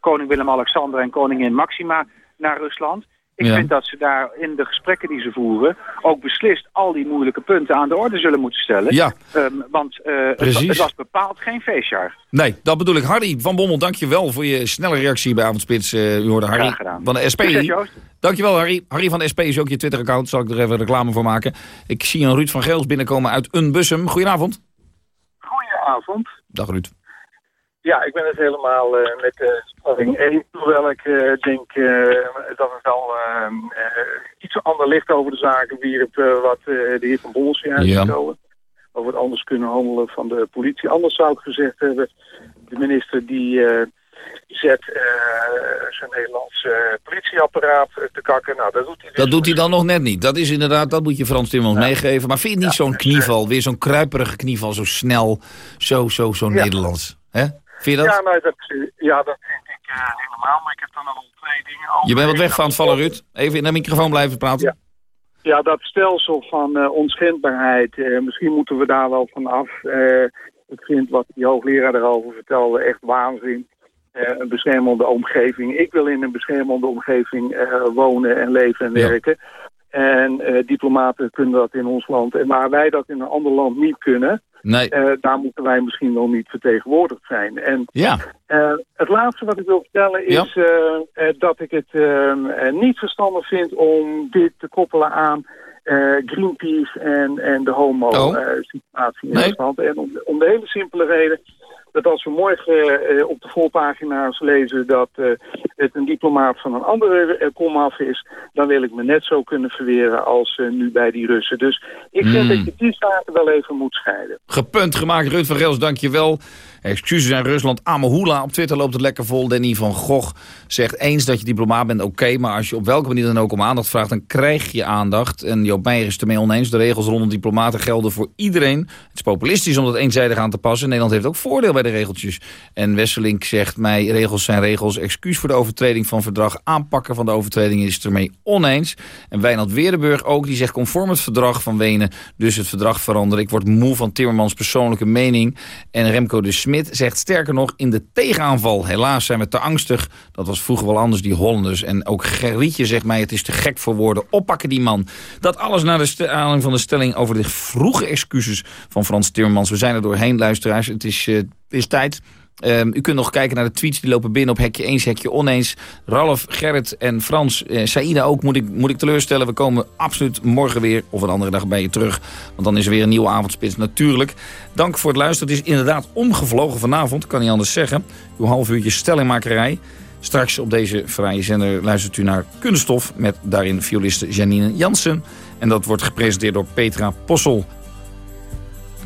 S29: koning Willem-Alexander en koningin Maxima naar Rusland. Ik
S21: Ja.
S29: vind dat ze daar in de gesprekken die ze voeren ook beslist al die moeilijke punten aan de orde zullen moeten stellen.
S21: Ja.
S29: Um, want het,
S21: Precies.
S29: het was bepaald geen feestjaar.
S21: Nee, dat bedoel ik. Harry van Bommel, dank je wel voor je snelle reactie bij Avondspits. Uh, u hoorde Harry van de SP.
S29: Succes, Joost.
S21: Dankjewel Harry. Harry van de SP is ook je Twitter-account. Zal ik er even reclame voor maken. Ik zie een Ruud van Geels binnenkomen uit Unbussum. Goedenavond.
S30: Goedenavond.
S21: Dag Ruud.
S30: Ja, ik ben het helemaal uh, met de spanning eens. Hoewel ik uh, denk uh, dat het al iets ander licht over de zaken wierp wat de heer Van Bols hier
S21: Ja.
S30: uitstelde. Over het anders kunnen handelen van de politie. Anders zou ik gezegd hebben, de minister die zet zijn Nederlandse politieapparaat te kakken. Nou, dat doet hij dus
S21: Dat doet hij dan nog net niet. Dat is inderdaad, dat moet je Frans Timmermans meegeven. Maar vind je niet zo'n knieval, weer zo'n kruiperige knieval, zo snel, zo, zo, zo
S30: Ja.
S21: Nederlands? Hè? Vind je dat?
S30: Ja, nou, dat, ja, dat vind ik helemaal. Maar ik heb dan wel twee dingen over.
S21: Je bent wat weg van het vallen, Ruud. Even in de microfoon blijven praten.
S30: Ja. Ja, dat stelsel van uh, onschendbaarheid, uh, misschien moeten we daar wel van af. Uh, ik vind wat die hoogleraar erover vertelde echt waanzin. Uh, een beschermende omgeving. Ik wil in een beschermende omgeving uh, wonen en leven en
S21: Ja.
S30: werken. En uh, diplomaten kunnen dat in ons land. En waar wij dat in een ander land niet kunnen,
S28: Nee. Uh, daar moeten wij misschien wel niet vertegenwoordigd zijn. En
S21: ja.
S28: Uh, het laatste wat ik wil vertellen is ja. dat ik het niet verstandig vind om dit te koppelen aan Greenpeace en, en de homo-situatie oh. in Rusland. En om, om de hele simpele reden dat als we morgen uh, op de volpagina's lezen dat uh, het een diplomaat van een andere uh, komaf is, dan wil ik me net zo kunnen verweren als nu bij die Russen. Dus ik vind mm. dat je die zaken wel even moet scheiden.
S21: Gepunt gemaakt, Ruud van Gels, dankjewel. Excuses aan Rusland. Amahula op Twitter loopt het lekker vol. Danny van Gogh zegt eens dat je diplomaat bent, oké. maar als je op welke manier dan ook om aandacht vraagt, dan krijg je aandacht. En Joop Meijer is het ermee oneens. De regels rondom diplomaten gelden voor iedereen. Het is populistisch om dat eenzijdig aan te passen. Nederland heeft ook voordeel bij de regeltjes. En Wesselink zegt mij, regels zijn regels. Excuus voor de overtreding van verdrag. Aanpakken van de overtreding is het ermee oneens. En Wijnald Weerdenburg ook, die zegt conform het verdrag van Wenen. Dus het verdrag veranderen. Ik word moe van Timmermans persoonlijke mening. En Remco de Smit zegt sterker nog in de tegenaanval. Helaas zijn we te angstig. Dat was vroeger wel anders, die Hollanders. En ook Gerrietje zegt mij, het is te gek voor woorden. Oppakken die man. Dat alles naar de aanleiding van de stelling over de vroege excuses van Frans Timmermans. We zijn er doorheen, luisteraars. Het is, het is tijd. Um, u kunt nog kijken naar de tweets die lopen binnen op hekje eens, hekje oneens. Ralf, Gerrit en Frans, eh, Saïda ook, moet ik, moet ik teleurstellen. We komen absoluut morgen weer, of een andere dag bij je terug. Want dan is er weer een nieuwe avondspits natuurlijk. Dank voor het luisteren. Het is inderdaad omgevlogen vanavond, kan niet anders zeggen. Uw half uurtje stellingmakerij. Straks op deze vrije zender luistert u naar Kunststof... met daarin violiste Janine Jansen. En dat wordt gepresenteerd door Petra Possel.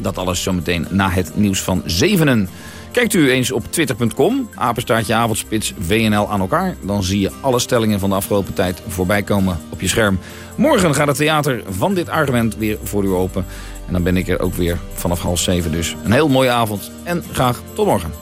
S21: Dat alles zometeen na het nieuws van zevenen. Kijkt u eens op twitter.com, apenstaartje avondspits WNL aan elkaar. Dan zie je alle stellingen van de afgelopen tijd voorbij komen op je scherm. Morgen gaat het theater van dit argument weer voor u open. En dan ben ik er ook weer vanaf half zeven dus. Een heel mooie avond en graag tot morgen.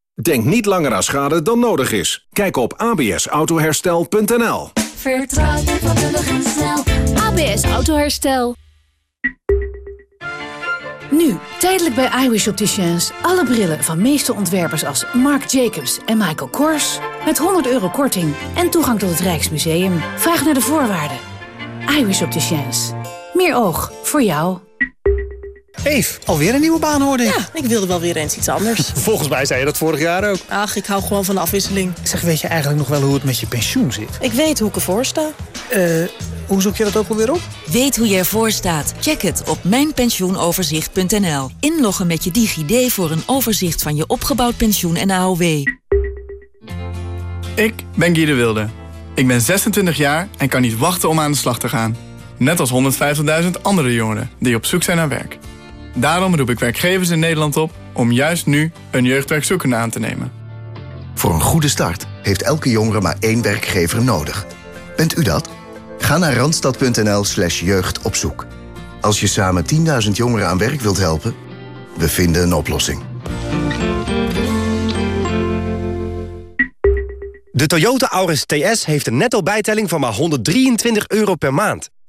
S31: Denk niet langer aan schade dan nodig is. Kijk op absautoherstel.nl
S10: Vertrouw vakkundig en snel. ABS Autoherstel. Nu, tijdelijk bij iWish Opticians. Alle brillen van meeste ontwerpers als Marc Jacobs en Michael Kors. Met 100 euro korting en toegang tot het Rijksmuseum. Vraag naar de voorwaarden. iWish Opticians. Meer oog voor jou.
S32: Eve, alweer een nieuwe baan hoorde ik.
S33: Ja, ik wilde wel weer eens iets anders. (laughs)
S32: Volgens mij zei je dat vorig jaar ook.
S33: Ach, ik hou gewoon van de afwisseling.
S32: Zeg, weet je eigenlijk nog wel hoe het met je pensioen zit?
S33: Ik weet hoe ik ervoor sta.
S32: Eh, hoe zoek je dat ook alweer op?
S11: Weet hoe je ervoor staat? Check het op mijnpensioenoverzicht.nl. Inloggen met je DigiD voor een overzicht van je opgebouwd pensioen en AOW.
S34: Ik ben Guy de Wilde. Ik ben 26 jaar en kan niet wachten om aan de slag te gaan. Net als 150.000 andere jongeren die op zoek zijn naar werk. Daarom roep ik werkgevers in Nederland op om juist nu een jeugdwerkzoekende aan te nemen.
S35: Voor een goede start heeft elke jongere maar één werkgever nodig. Bent u dat? Ga naar randstad.nl slash jeugdopzoek. Als je samen 10.000 jongeren aan werk wilt helpen, we vinden een oplossing.
S36: De Toyota Auris TS heeft een netto bijtelling van maar 123 euro per maand.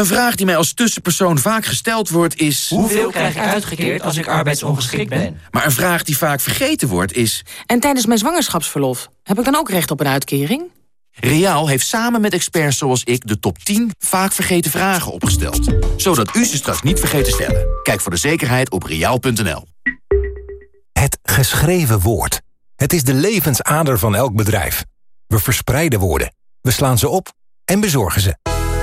S9: Een vraag die mij als tussenpersoon vaak gesteld wordt is...
S37: Hoeveel krijg ik uitgekeerd als ik arbeidsongeschikt ben?
S9: Maar een vraag die vaak vergeten wordt is...
S37: En tijdens mijn zwangerschapsverlof, heb ik dan ook recht op een uitkering?
S9: Reaal heeft samen met experts zoals ik de top 10 vaak vergeten vragen opgesteld. Zodat u ze straks niet vergeet te stellen. Kijk voor de zekerheid op reaal.nl.
S38: Het geschreven woord. Het is de levensader van elk bedrijf. We verspreiden woorden, we slaan ze op en bezorgen ze.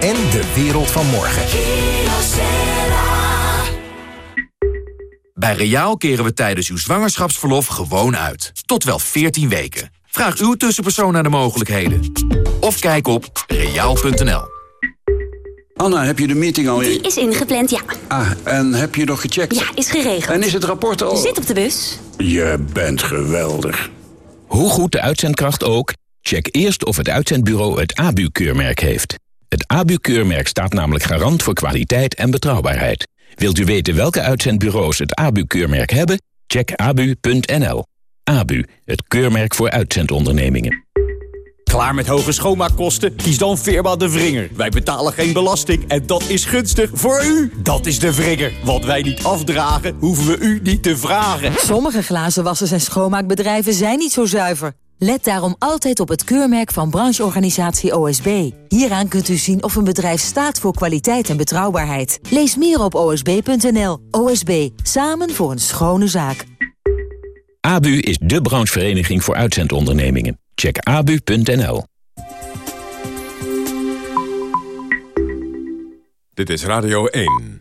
S38: en de wereld van morgen.
S9: Bij Reaal keren we tijdens uw zwangerschapsverlof gewoon uit. Tot wel 14 weken. Vraag uw tussenpersoon naar de mogelijkheden. Of kijk op reaal.nl.
S39: Anna, heb je de meeting al...
S40: Die is ingepland, ja.
S39: Ah, en heb je nog gecheckt?
S40: Ja, is geregeld.
S39: En is het rapport al...
S40: Zit op de bus.
S39: Je bent geweldig.
S41: Hoe goed de uitzendkracht ook, check eerst of het uitzendbureau het ABU-keurmerk heeft. Het ABU-keurmerk staat namelijk garant voor kwaliteit en betrouwbaarheid. Wilt u weten welke uitzendbureaus het ABU-keurmerk hebben? Check abu.nl. ABU, het keurmerk voor uitzendondernemingen.
S42: Klaar met hoge schoonmaakkosten? Kies dan Firma De Vringer. Wij betalen geen belasting en dat is gunstig voor u. Dat is De Vringer. Wat wij niet afdragen, hoeven we u niet te vragen.
S11: Sommige glazenwassers en schoonmaakbedrijven zijn niet zo zuiver. Let daarom altijd op het keurmerk van brancheorganisatie OSB. Hieraan kunt u zien of een bedrijf staat voor kwaliteit en betrouwbaarheid. Lees meer op osb.nl. OSB, samen voor een schone zaak.
S41: ABU is de branchevereniging voor uitzendondernemingen. Check abu.nl.
S43: Dit is Radio 1.